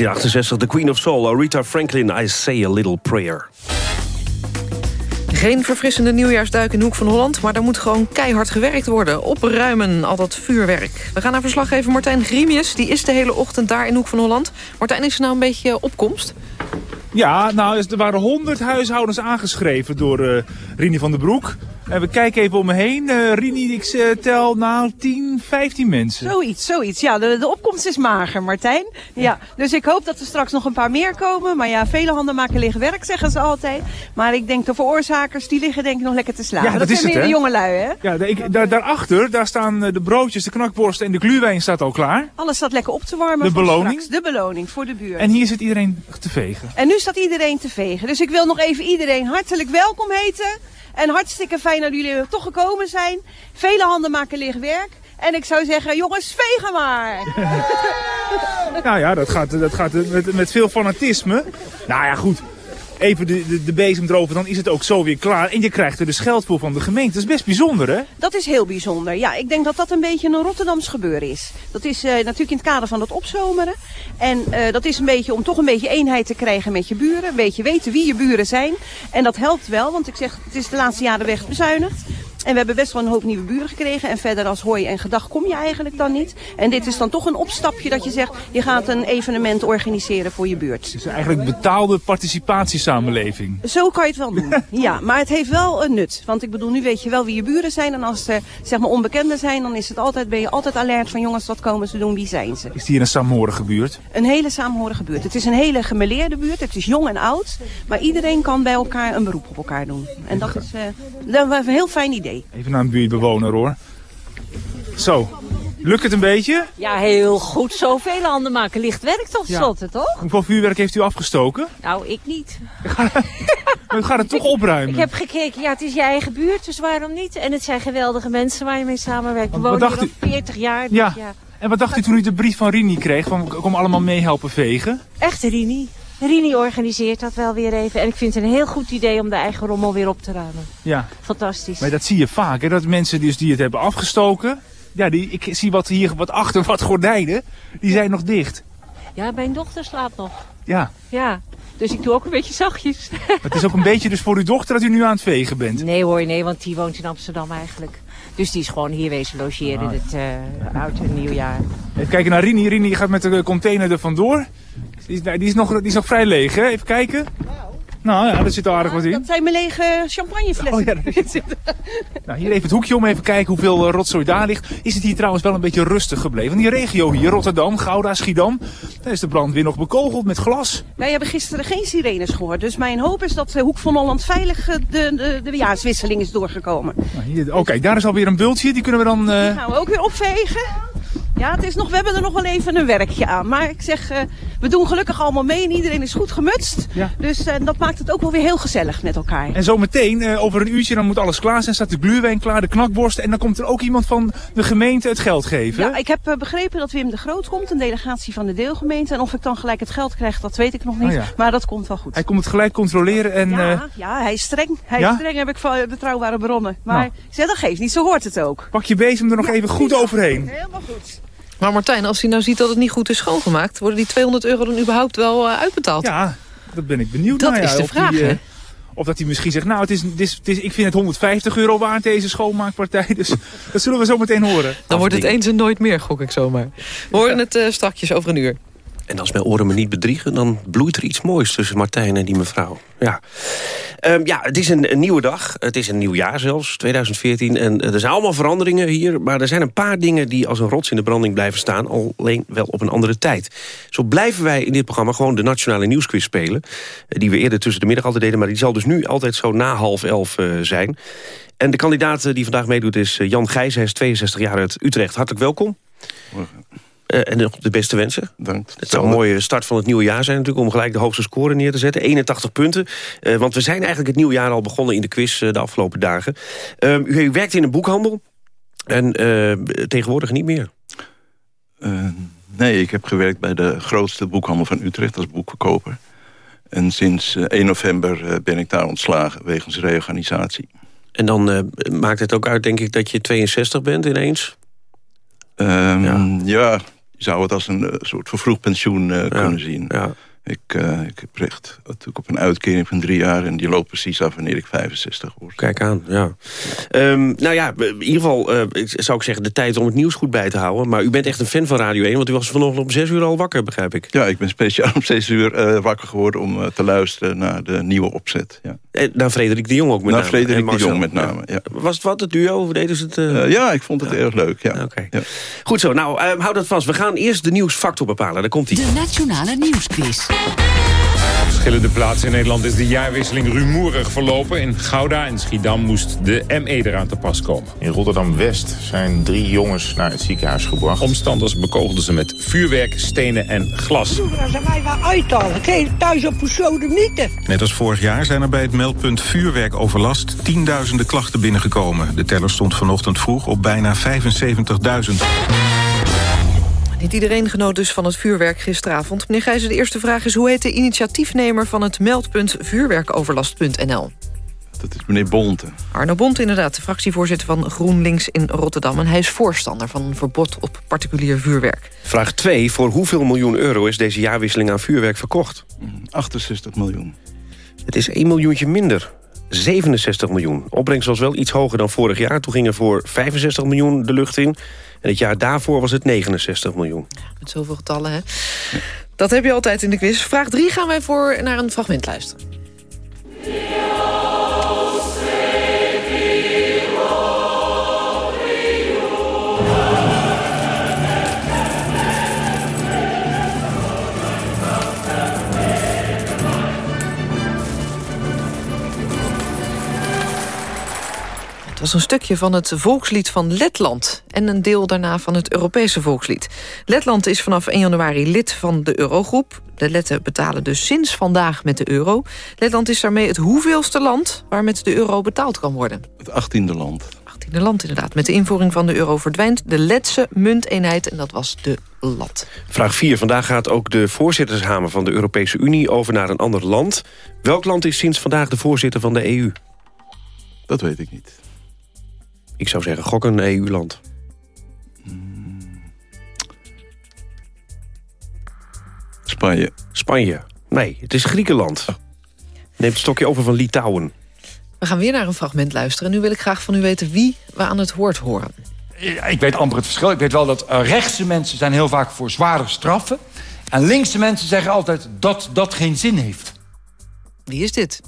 1968, The Queen of Soul, Aretha Franklin, I Say a Little Prayer. Geen verfrissende nieuwjaarsduik in de Hoek van Holland... maar daar moet gewoon keihard gewerkt worden. Opruimen, al dat vuurwerk. We gaan naar verslaggever Martijn Grimius. Die is de hele ochtend daar in de Hoek van Holland. Martijn, is er nou een beetje opkomst? Ja, nou, er waren honderd huishoudens aangeschreven door uh, Rini van den Broek. En we kijken even om me heen. Uh, Rini, ik uh, tel nou 10, 15 mensen. Zoiets, zoiets. Ja, de, de opkomst is mager, Martijn. Ja. Dus ik hoop dat er straks nog een paar meer komen. Maar ja, vele handen maken licht werk, zeggen ze altijd. Maar ik denk de veroorzakers, die liggen denk ik nog lekker te slapen. Ja, dat, dat is zijn hè? de jonge lui, hè? Ja, daar, daarachter, daar staan de broodjes, de knakworst en de gluwijn staat al klaar. Alles staat lekker op te warmen. De beloning? Straks. De beloning voor de buurt. En hier zit iedereen te vegen. En nu staat iedereen te vegen. Dus ik wil nog even iedereen hartelijk welkom heten. En hartstikke fijn dat jullie toch gekomen zijn. Vele handen maken licht werk. En ik zou zeggen, jongens, vegen maar. nou ja, dat gaat, dat gaat met, met veel fanatisme. Nou ja, goed. Even de, de, de bezem erover, dan is het ook zo weer klaar. En je krijgt er dus geld voor van de gemeente. Dat is best bijzonder, hè? Dat is heel bijzonder. Ja, ik denk dat dat een beetje een Rotterdams gebeuren is. Dat is uh, natuurlijk in het kader van het opzomeren. En uh, dat is een beetje om toch een beetje eenheid te krijgen met je buren. Een beetje weten wie je buren zijn. En dat helpt wel, want ik zeg, het is de laatste jaren weg bezuinigd. En we hebben best wel een hoop nieuwe buren gekregen. En verder als hooi en gedag kom je eigenlijk dan niet. En dit is dan toch een opstapje dat je zegt... je gaat een evenement organiseren voor je buurt. Het is eigenlijk betaalde participatiesamenleving. Zo kan je het wel doen. ja, maar het heeft wel een nut. Want ik bedoel, nu weet je wel wie je buren zijn. En als er zeg maar onbekenden zijn, dan is het altijd, ben je altijd alert van... jongens, wat komen ze doen, wie zijn ze? Is in een saamhorige buurt? Een hele saamhorige buurt. Het is een hele gemeleerde buurt. Het is jong en oud. Maar iedereen kan bij elkaar een beroep op elkaar doen. En dat is, uh, dat is een heel fijn idee. Even naar een buurtbewoner hoor. Zo, lukt het een beetje? Ja, heel goed. Zoveel handen maken licht werk tot Ja. slotte, toch? Hoeveel vuurwerk heeft u afgestoken? Nou, ik niet. U gaat het toch opruimen? Ik heb gekeken, ja, het is je eigen buurt, dus waarom niet? En het zijn geweldige mensen waar je mee samenwerkt. We wonen hier dacht al 40 jaar. dus Ja. ja. En wat dacht u toen u de brief van Rini kreeg? Van kom allemaal mee helpen vegen? Echt Rini. Rini organiseert dat wel weer even. En ik vind het een heel goed idee om de eigen rommel weer op te ruimen. Ja. Fantastisch. Maar dat zie je vaak, hè? dat mensen dus die het hebben afgestoken... Ja, die, ik zie wat hier wat achter, wat gordijnen, die zijn nog dicht. Ja, mijn dochter slaapt nog. Ja, Ja. Dus ik doe ook een beetje zachtjes. maar het is ook een beetje dus voor uw dochter dat u nu aan het vegen bent. Nee hoor, nee, want die woont in Amsterdam eigenlijk. Dus die is gewoon hier wezen logeren Ah. dit uh, oud en nieuwjaar. Even kijken naar Rini. Rini gaat met de container er vandoor. Die is, die is, nog, die is nog vrij leeg, hè? Even kijken. Nou ja, er zit al aardig wat in. Dat zijn mijn lege champagneflessen. Oh ja, dat Nou, hier even het hoekje om even kijken hoeveel uh, rotzooi daar ligt. Is het hier trouwens wel een beetje rustig gebleven? Want die regio hier, Rotterdam, Gouda, Schiedam... daar is de brandweer nog bekogeld met glas. Wij hebben gisteren geen sirenes gehoord. Dus mijn hoop is dat de Hoek van Holland veilig eh, de, de, de jaarswisseling is doorgekomen. Nou, kijk, daar is alweer een bultje. Die kunnen we dan... eh, Die gaan we ook weer opvegen. Ja, het is nog, we hebben er nog wel even een werkje aan. Maar ik zeg, eh, we doen gelukkig allemaal mee en iedereen is goed gemutst. Ja. Dus eh, dat maakt het ook wel weer heel gezellig met elkaar. En zometeen, eh, over een uurtje, dan moet alles klaar zijn. Staat de gluwijn klaar, de knakworst. En dan komt er ook iemand van de gemeente het geld geven. Ja, ik heb begrepen dat Wim de Groot komt, een delegatie van de deelgemeente. En of ik dan gelijk het geld krijg, dat weet ik nog niet. Oh ja. Maar dat komt wel goed. Hij komt het gelijk controleren en... Ja, ja, hij is streng. Hij Ja? is streng, heb ik van betrouwbare bronnen. Maar Nou. zeg, dat geeft niet, zo hoort het ook. pak je bezem er nog even goed overheen. Helemaal goed. Maar Martijn, als hij nou ziet dat het niet goed is schoongemaakt... worden die 200 euro dan überhaupt wel eh, uitbetaald? Ja, dat ben ik benieuwd Dat naar. ja. is de vraag, die, eh? Of dat hij misschien zegt, nou, het is, het is, het is, ik vind het 150 euro waard, deze schoonmaakpartij. Dus dat zullen we zo meteen horen. Dan wordt het eens en nooit meer, gok ik zomaar. We horen het eh, strakjes over een uur. En als mijn oren me niet bedriegen, dan bloeit er iets moois tussen Martijn en die mevrouw. Ja, Ehm, ja het is een, nieuwe dag. Het is een nieuw jaar zelfs, 2014. En eh, er zijn allemaal veranderingen hier. Maar er zijn een paar dingen die als een rots in de branding blijven staan. Alleen wel op een andere tijd. Zo blijven wij in dit programma gewoon de Nationale Nieuwsquiz spelen. eh, Die we eerder tussen de middag altijd deden. Maar die zal dus nu altijd zo na half elf eh, zijn. En de kandidaat die vandaag meedoet is Jan Gijs. Hij is 62 jaar uit Utrecht. Hartelijk welkom. Eh, en nog de beste wensen. Dank. Het zou een mooie start van het nieuwe jaar zijn natuurlijk... om gelijk de hoogste score neer te zetten. 81 punten. Eh, want we zijn eigenlijk het nieuwe jaar al begonnen in de quiz eh, de afgelopen dagen. Ehm, u, werkt in een boekhandel. En eh, tegenwoordig niet meer. Eh, nee, ik heb gewerkt bij de grootste boekhandel van Utrecht als boekverkoper. En sinds eh, 1 november eh, ben ik daar ontslagen wegens reorganisatie. En dan eh, maakt het ook uit, denk ik, dat je 62 bent ineens? Ehm, ja. Je zou het als een eh, soort vervroegd pensioen eh, kunnen zien. Ja. Ik, eh, ik heb recht natuurlijk op een uitkering van drie jaar... en die loopt precies af wanneer ik 65 word. Kijk aan, ja. Ehm, nou ja, in ieder geval zou ik zeggen... de tijd om het nieuws goed bij te houden. Maar u bent echt een fan van Radio 1... want u was vanochtend om 6 uur al wakker, begrijp ik. Ja, ik ben speciaal om 6 uur wakker geworden... om te luisteren naar de nieuwe opzet. Ja. En naar Frederik de Jong ook met Naar name. Frederik de. Jong met name, ja. Was het wat, het duo? Deden ze het? eh? Eh, ja, ik vond het erg leuk, ja. Goed zo, nou, eh, houd dat vast. We gaan eerst de nieuwsfactor bepalen. Daar komt hij. De Nationale Nieuwsquiz. Verschillende plaatsen in Nederland is de jaarwisseling rumoerig verlopen. In Gouda en Schiedam moest de ME eraan te pas komen. In Rotterdam-West zijn drie jongens naar het ziekenhuis gebracht. Omstanders bekogelden ze met vuurwerk, stenen en glas. Thuis op een niet. Net als vorig jaar zijn er bij het meldpunt vuurwerkoverlast... tienduizenden klachten binnengekomen. De teller stond vanochtend vroeg op bijna 75.000. Niet iedereen genoot dus van het vuurwerk gisteravond. Meneer Gijzen, de eerste vraag is... hoe heet de initiatiefnemer van het meldpunt vuurwerkoverlast.nl? Dat is meneer Bonte. Arno Bont, inderdaad, de fractievoorzitter van GroenLinks in Rotterdam. En hij is voorstander van een verbod op particulier vuurwerk. Vraag 2. Voor hoeveel miljoen euro is deze jaarwisseling aan vuurwerk verkocht? 68 miljoen. Het is 1 miljoentje minder. 67 miljoen. Opbrengst was wel iets hoger dan vorig jaar. Toen ging er voor 65 miljoen de lucht in. En het jaar daarvoor was het 69 miljoen. Met zoveel getallen, hè? Dat heb je altijd in de quiz. Vraag 3 gaan wij voor naar een fragment luisteren. Het was een stukje van het volkslied van Letland... en een deel daarna van het Europese volkslied. Letland is vanaf 1 januari lid van de Eurogroep. De Letten betalen dus sinds vandaag met de euro. Letland is daarmee het hoeveelste land waar met de euro betaald kan worden. Het achttiende land. 18e land inderdaad. Met de invoering van de euro verdwijnt de Letse munteenheid... en dat was de lat. Vraag 4. Vandaag gaat ook de voorzittershamer van de Europese Unie over naar een ander land. Welk land is sinds vandaag de voorzitter van de EU? Dat weet ik niet. Ik zou zeggen, gok een EU-land. Spanje. Spanje. Nee, het is Griekenland. Neemt het stokje over van Litouwen. We gaan weer naar een fragment luisteren. Nu wil ik graag van u weten wie we aan het woord horen. Ik weet amper het verschil. Ik weet wel dat eh, rechtse mensen zijn heel vaak voor zware straffen. En linkse mensen zeggen altijd dat dat geen zin heeft. Wie is dit?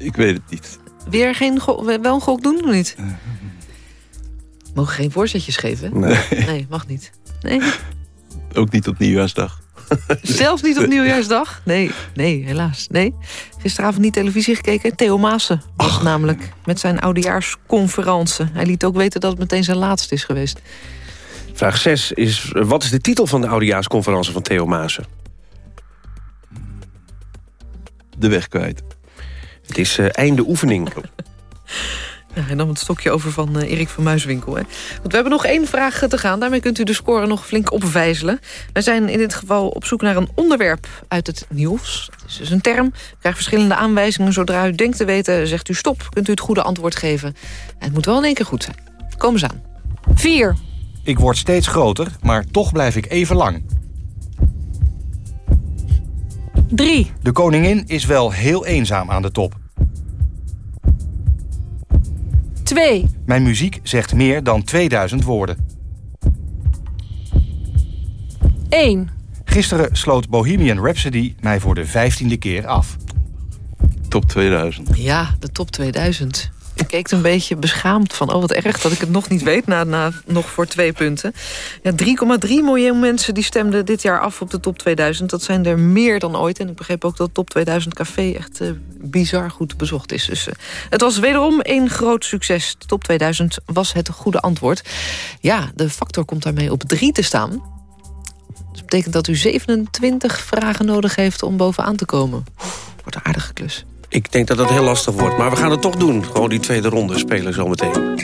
Ik weet het niet. Weer geen wel een gok doen of niet? Mogen geen voorzetjes geven? Nee. Nee, mag niet. Nee? Ook niet op nieuwjaarsdag. Zelfs niet op nieuwjaarsdag? Nee, nee, helaas. Nee. Gisteravond niet televisie gekeken. Theo Maassen was namelijk met zijn oudejaarsconferentie. Hij liet ook weten dat het meteen zijn laatste is geweest. Vraag 6 is, wat is de titel van de oudejaarsconferentie van Theo Maassen? De weg kwijt. Het is eh, einde oefening. Ja, hij nam het stokje over van eh, Erik van Muiswinkel. Hè. Want we hebben nog één vraag te gaan. Daarmee kunt u de score nog flink opvijzelen. Wij zijn in dit geval op zoek naar een onderwerp uit het nieuws. Het is dus een term. U krijgt verschillende aanwijzingen. Zodra u denkt te weten, zegt u stop. Kunt u het goede antwoord geven. En het moet wel in één keer goed zijn. Kom eens aan. 4. Ik word steeds groter, maar toch blijf ik even lang. 3. De koningin is wel heel eenzaam aan de top. 2. Mijn muziek zegt meer dan 2000 woorden. 1. Gisteren sloot Bohemian Rhapsody mij voor de vijftiende keer af. Top 2000. Ja, de top 2000. Ik keek een beetje beschaamd van... oh, wat erg dat ik het nog niet weet, na, na nog voor twee punten. Ja, 3,3 miljoen mensen die stemden dit jaar af op de top 2000. Dat zijn er meer dan ooit. En ik begreep ook dat top 2000 café echt eh, bizar goed bezocht is. Dus eh, het was wederom een groot succes. De top 2000 was het goede antwoord. Ja, de factor komt daarmee op 3 te staan. Dat betekent dat u 27 vragen nodig heeft om bovenaan te komen. Wordt een aardige klus. Ik denk dat dat heel lastig wordt, maar we gaan het toch doen. Gewoon die tweede ronde spelen zometeen.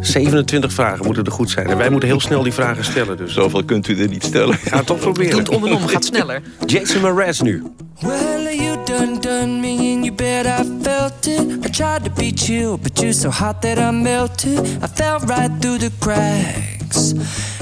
27 vragen moeten er goed zijn. En wij moeten heel snel die vragen stellen. Dus. Zoveel kunt u er niet stellen. Ga het toch proberen. Doe het om en om, gaat sneller. Jason Mraz nu. Well, you done done me in your bed, I felt it. I tried to be chill, but you're so hot that I melted. I fell right through the cracks.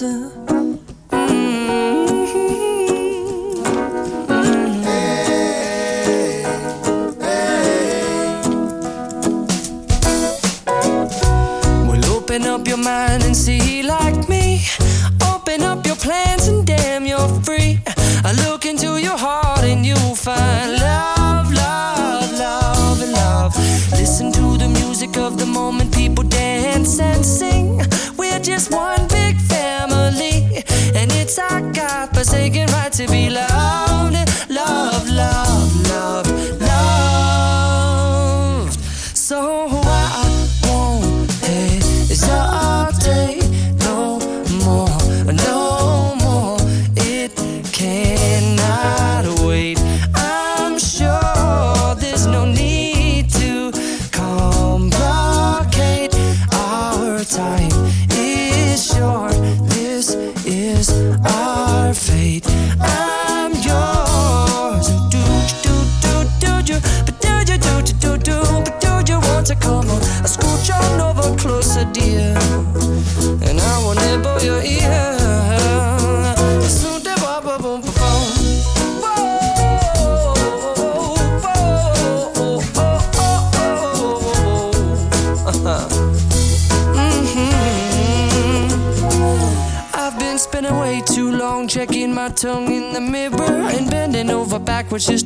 Open up your mind and see like me. Open up your plans and damn, you're free. I look into your heart and you'll find love, love, love, and love. Listen to the music of the moment, people dance and sing. We're just one I got forsaken right to be loved.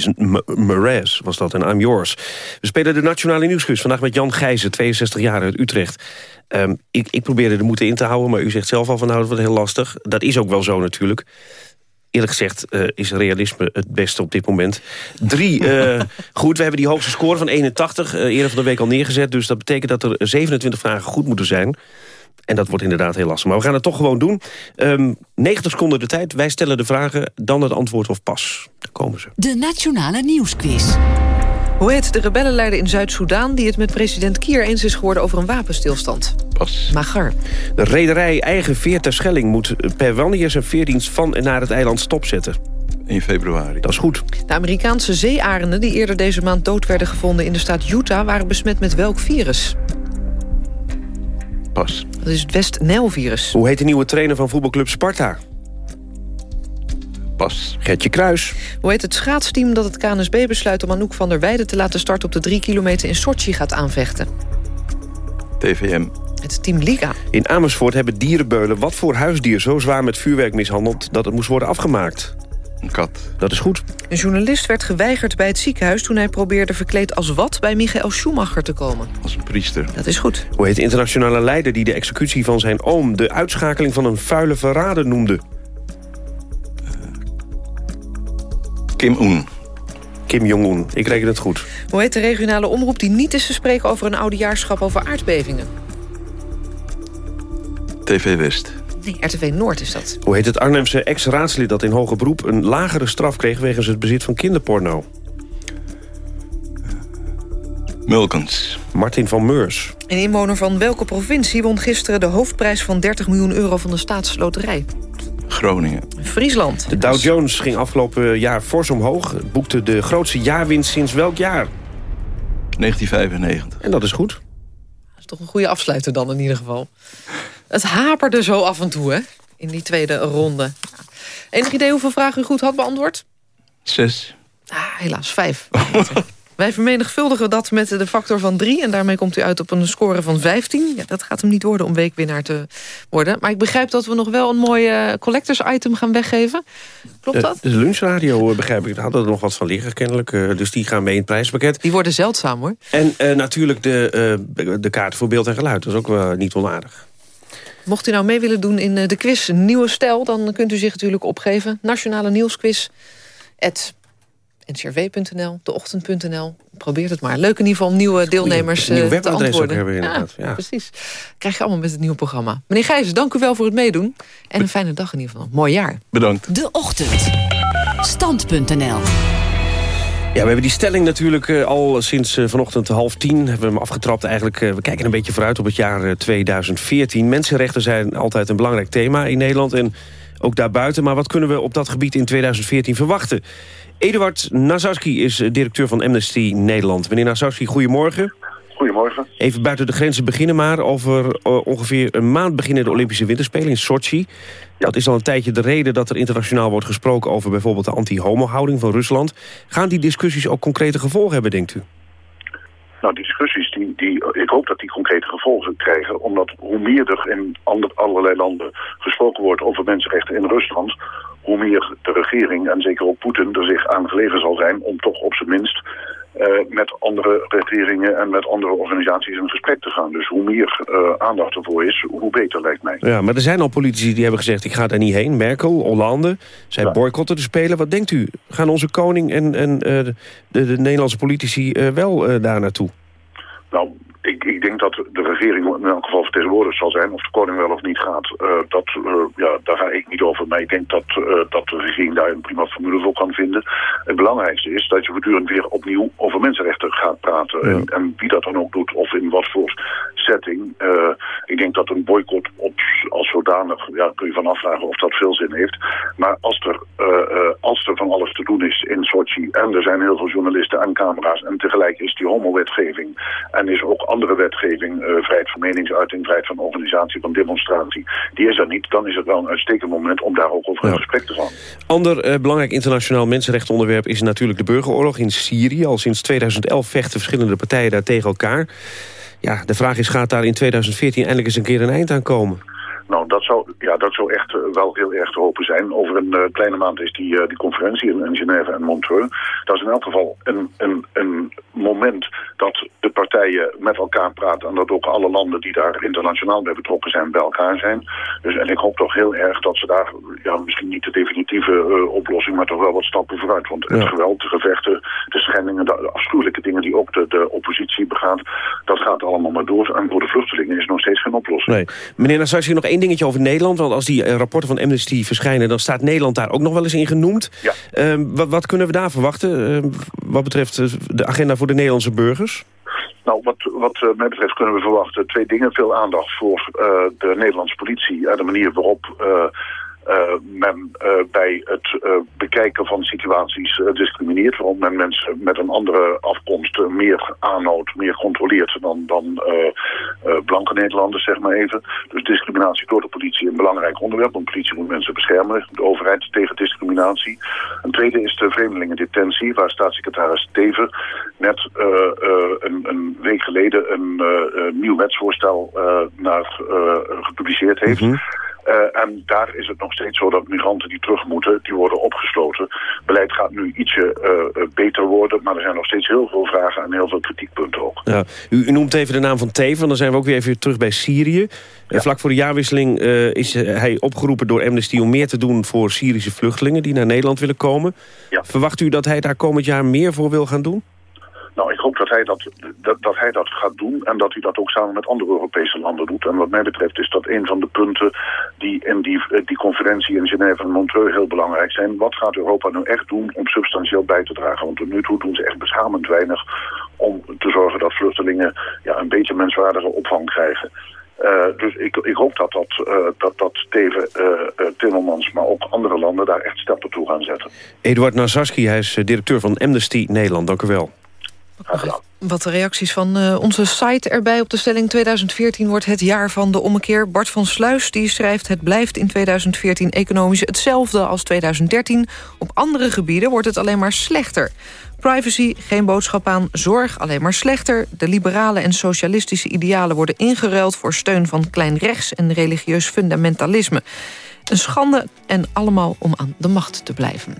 Jason M- Mraz was dat en I'm Yours. We spelen de Nationale Nieuwsquiz. Vandaag met Jan Gijzen, 62 jaar uit Utrecht. Ehm, ik, ik probeerde de moeten in te houden, maar u zegt zelf al van nou, dat wordt heel lastig. Dat is ook wel zo natuurlijk. Eerlijk gezegd eh, is realisme het beste op dit moment. Drie, eh, goed, we hebben die hoogste score van 81 eh, eerder van de week al neergezet. Dus dat betekent dat er 27 vragen goed moeten zijn. En dat wordt inderdaad heel lastig. Maar we gaan het toch gewoon doen. Ehm 90 seconden de tijd. Wij stellen de vragen, dan het antwoord of pas. Daar komen ze. De Nationale Nieuwsquiz. Hoe heet de rebellenleider in Zuid-Soedan... die het met president Kier eens is geworden over een wapenstilstand? Pas. Magar. De rederij Eigen Veer ter Schelling moet per wanneer zijn veerdienst van en naar het eiland stopzetten. 1 februari. Dat is goed. De Amerikaanse zeearenden die eerder deze maand dood werden gevonden... in de staat Utah waren besmet met welk virus? Pas. Dat is het West-Nijl-virus. Hoe heet de nieuwe trainer van voetbalclub Sparta? Pas. Gertje Kruis. Hoe heet het schaatsteam dat het KNSB besluit... om Anouk van der Weijden te laten starten op de drie kilometer in Sochi gaat aanvechten? TVM. Het team Liga. In Amersfoort hebben dierenbeulen wat voor huisdier zo zwaar met vuurwerk mishandeld... dat het moest worden afgemaakt. Een kat. Dat is goed. Een journalist werd geweigerd bij het ziekenhuis... toen hij probeerde verkleed als wat bij Michael Schumacher te komen. Als een priester. Dat is goed. Hoe heet de internationale leider die de executie van zijn oom... de uitschakeling van een vuile verrader noemde? Kim Un. Kim Jong-un. Ik reken het goed. Hoe heet de regionale omroep die niet is te spreken... over een oudejaarschap over aardbevingen? TV West. Nee, RTV Noord is dat. Hoe heet het Arnhemse ex-raadslid dat in hoger beroep... een lagere straf kreeg wegens het bezit van kinderporno? Mulkens. Martin van Meurs. Een inwoner van welke provincie won gisteren de hoofdprijs van 30 miljoen euro van de staatsloterij? Groningen. De Friesland. Dus- Dow Jones ging afgelopen jaar fors omhoog. Boekte de grootste jaarwinst sinds welk jaar? 1995. En dat is goed. Dat is toch een goede afsluiter dan in ieder geval. Het haperde zo af en toe, hè? In die tweede ronde. Enig idee hoeveel vragen u goed had beantwoord? Zes. Ah, helaas, vijf. Wij vermenigvuldigen dat met de factor van 3... en daarmee komt u uit op een score van 15. Ja, dat gaat hem niet worden om weekwinnaar te worden. Maar ik begrijp dat we nog wel een mooi eh, collectors item gaan weggeven. Klopt dat? De lunchradio, begrijp ik. Daar hadden er nog wat van liggen, kennelijk. Eh, dus die gaan mee in het prijspakket. Die worden zeldzaam, hoor. En eh, natuurlijk de, de kaart voor beeld en geluid. Dat is ook wel niet onaardig. Mocht u nou mee willen doen in eh, de quiz Nieuwe Stijl... dan kunt u zich natuurlijk opgeven. Nationale Nieuwsquiz. at ncrv.nl, deochtend.nl. Probeer het maar. Leuk in ieder geval om nieuwe deelnemers Nieuw eh, te webadres ook antwoorden. hebben we inderdaad, ja. precies. Krijg je allemaal met het nieuwe programma. Meneer Gijzen, dank u wel voor het meedoen. En een fijne dag in ieder geval. Mooi jaar. Bedankt. De Ochtend. Stand.nl Ja, we hebben die stelling natuurlijk eh, al sinds eh, vanochtend half tien. Hebben we hem afgetrapt eigenlijk. eh, we kijken een beetje vooruit op het jaar eh, 2014. Mensenrechten zijn altijd een belangrijk thema in Nederland. En ook daarbuiten. Maar wat kunnen we op dat gebied in 2014 verwachten? Eduard Nazarski is directeur van Amnesty Nederland. Meneer Nazarski, goedemorgen. Goedemorgen. Even buiten de grenzen beginnen maar. Over eh, ongeveer een maand beginnen de Olympische Winterspelen in Sochi. Dat is al een tijdje de reden dat er internationaal wordt gesproken... over bijvoorbeeld de anti-homo-houding van Rusland. Gaan die discussies ook concrete gevolgen hebben, denkt u? Nou, die discussies, die, die, ik hoop dat die concrete gevolgen krijgen. Omdat hoe meer er in ander, allerlei landen gesproken wordt over mensenrechten in Rusland... hoe meer de regering en zeker ook Poetin er zich aan gelegen zal zijn... om toch op zijn minst eh, met andere regeringen en met andere organisaties in gesprek te gaan. Dus hoe meer eh, aandacht ervoor is, hoe beter lijkt mij. Ja, maar er zijn al politici die hebben gezegd... ik ga daar niet heen. Merkel, Hollande, zij boycotten de Spelen. Wat denkt u? Gaan onze koning en, en eh, de, de Nederlandse politici wel daar naartoe? Nou, ik, ik denk dat de regering in elk geval vertegenwoordigd zal zijn. Of de koning wel of niet gaat, eh, dat, eh, ja, daar ga ik niet over. Maar ik denk dat, eh, dat de regering daar een prima formule voor kan vinden. Het belangrijkste is dat je voortdurend weer opnieuw over mensenrechten gaat praten. En, en wie dat dan ook doet, of in wat voor setting. Ik denk dat een boycott op, als zodanig, ja, kun je van afvragen of dat veel zin heeft. Maar als er, als er van alles te doen is in Sochi... en er zijn heel veel journalisten en camera's... en tegelijk is die homo-wetgeving en is ook andere wetgeving... eh, vrijheid van meningsuiting, vrijheid van organisatie, van demonstratie... die is er niet, dan is het wel een uitstekend moment om daar ook over in gesprek te gaan. Ander eh, belangrijk internationaal mensenrechtenonderwerp... is natuurlijk de burgeroorlog in Syrië. Al sinds 2011 vechten verschillende partijen daar tegen elkaar. Ja, de vraag is, gaat daar in 2014 eindelijk eens een keer een eind aan komen? Nou, dat zou, ja, dat zou echt eh, wel heel erg te hopen zijn. Over een kleine maand is die, die conferentie in, in Genève en Montreux. Dat is in elk geval een, een, een moment dat de partijen met elkaar praten... en dat ook alle landen die daar internationaal bij betrokken zijn bij elkaar zijn. Dus, en ik hoop toch heel erg dat ze daar, ja, misschien niet de definitieve eh, oplossing... maar toch wel wat stappen vooruit. Want het geweld, de gevechten, de schendingen, de, afschuwelijke dingen... die ook de, de oppositie begaat, dat gaat allemaal maar door. En voor de vluchtelingen is nog steeds geen oplossing. Nee. Meneer Nassausi, nog één dingetje over Nederland. Want als die eh, rapporten van Amnesty verschijnen... dan staat Nederland daar ook nog wel eens in genoemd. Ja. Ehm, wat, wat kunnen we daar verwachten ehm, wat betreft eh, de agenda voor de Nederlandse burgers? Nou, wat, wat eh, mij betreft kunnen we verwachten twee dingen. Veel aandacht voor eh, de Nederlandse politie en de manier waarop eh, men eh, bij het eh, bekijken van situaties eh, discrimineert. Waarom men mensen met een andere afkomst eh, meer aanhoudt, meer controleert dan, dan eh, eh, blanke Nederlanders, zeg maar even. Dus discriminatie door de politie een belangrijk onderwerp. Want de politie moet mensen beschermen, de overheid tegen discriminatie. Een tweede is de vreemdelingendetentie, waar staatssecretaris Teven net eh, eh, een, een week geleden een eh, eh, nieuw wetsvoorstel eh, naar, eh, gepubliceerd heeft. Eh, en daar is het nog steeds zo dat migranten die terug moeten, die worden opgesloten. Beleid gaat nu ietsje eh, eh, beter worden, maar er zijn nog steeds heel veel vragen en heel veel kritiekpunten ook. Ja, u, u noemt even de naam van Teven, dan zijn we ook weer even terug bij Syrië. Eh, Vlak voor de jaarwisseling is hij opgeroepen door Amnesty... om meer te doen voor Syrische vluchtelingen die naar Nederland willen komen. Verwacht u dat hij daar komend jaar meer voor wil gaan doen? Nou, ik hoop dat hij dat, dat, dat hij dat gaat doen en dat hij dat ook samen met andere Europese landen doet. En wat mij betreft is dat een van de punten die in die, eh, die conferentie in Genève en Montreux heel belangrijk zijn. Wat gaat Europa nu echt doen om substantieel bij te dragen? Want tot nu toe doen ze echt beschamend weinig om te zorgen dat vluchtelingen ja, een beetje menswaardige opvang krijgen. Uh, dus ik, ik hoop dat, dat, uh, dat, dat Teven, Timmermans, maar ook andere landen daar echt stappen toe gaan zetten. Eduard Nazarski, hij is directeur van Amnesty Nederland. Dank u wel. Wat de reacties van uh, onze site erbij op de stelling 2014 wordt het jaar van de ommekeer. Bart van Sluis die schrijft het blijft in 2014 economisch hetzelfde als 2013. Op andere gebieden wordt het alleen maar slechter. Privacy, geen boodschap aan, zorg alleen maar slechter. De liberale en socialistische idealen worden ingeruild... voor steun van klein rechts en religieus fundamentalisme. Een schande en allemaal om aan de macht te blijven.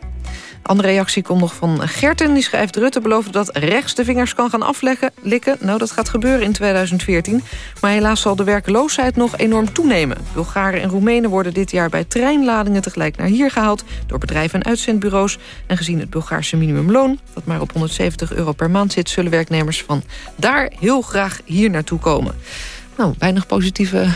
Andere reactie komt nog van Gerten. Die schrijft Rutte beloofde dat rechts de vingers kan gaan aflikken. Nou, dat gaat gebeuren in 2014. Maar helaas zal de werkloosheid nog enorm toenemen. Bulgaren en Roemenen worden dit jaar bij treinladingen tegelijk naar hier gehaald... door bedrijven en uitzendbureaus. En gezien het Bulgaarse minimumloon, dat maar op 170 euro per maand zit... zullen werknemers van daar heel graag hier naartoe komen. Nou, weinig positieve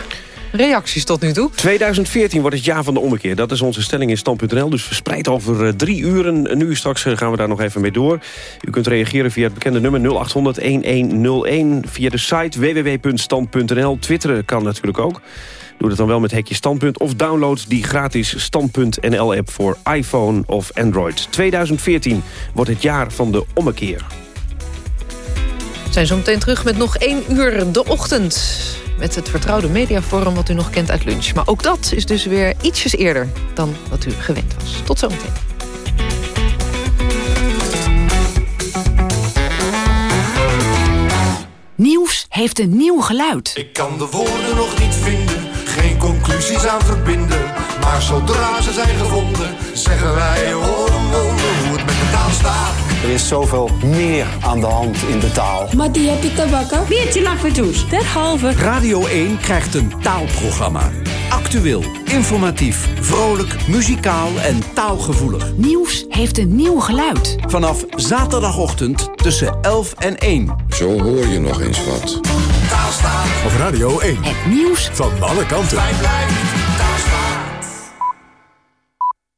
reacties tot nu toe. 2014 wordt het jaar van de ommekeer. Dat is onze stelling in stand.nl. Dus verspreid over uh, drie uren. Uur straks uh, gaan we daar nog even mee door. U kunt reageren via het bekende nummer 0800-1101. Via de site www.stand.nl. Twitteren kan natuurlijk ook. Doe dat dan wel met hekje standpunt. Of download die gratis stand.nl-app voor iPhone of Android. 2014 wordt het jaar van de ommekeer. We zijn zo meteen terug met nog één uur de ochtend met het vertrouwde mediaforum wat u nog kent uit lunch. Maar ook dat is dus weer ietsjes eerder dan wat u gewend was. Tot zometeen. Nieuws heeft een nieuw geluid. Ik kan de woorden nog niet vinden, geen conclusies aan verbinden. Maar zodra ze zijn gevonden, zeggen wij hoor een wonder hoe het met de taal staat. Er is zoveel meer aan de hand in de taal. Mattia Pita Bakker. Weertje Lachverdoes. Derhalve. Radio 1 krijgt een taalprogramma. Actueel, informatief, vrolijk, muzikaal en taalgevoelig. Nieuws heeft een nieuw geluid. Vanaf zaterdagochtend tussen 11 en 1. Zo hoor je nog eens wat. Taal staat. Op Radio 1. Het nieuws van alle kanten. Wij blijven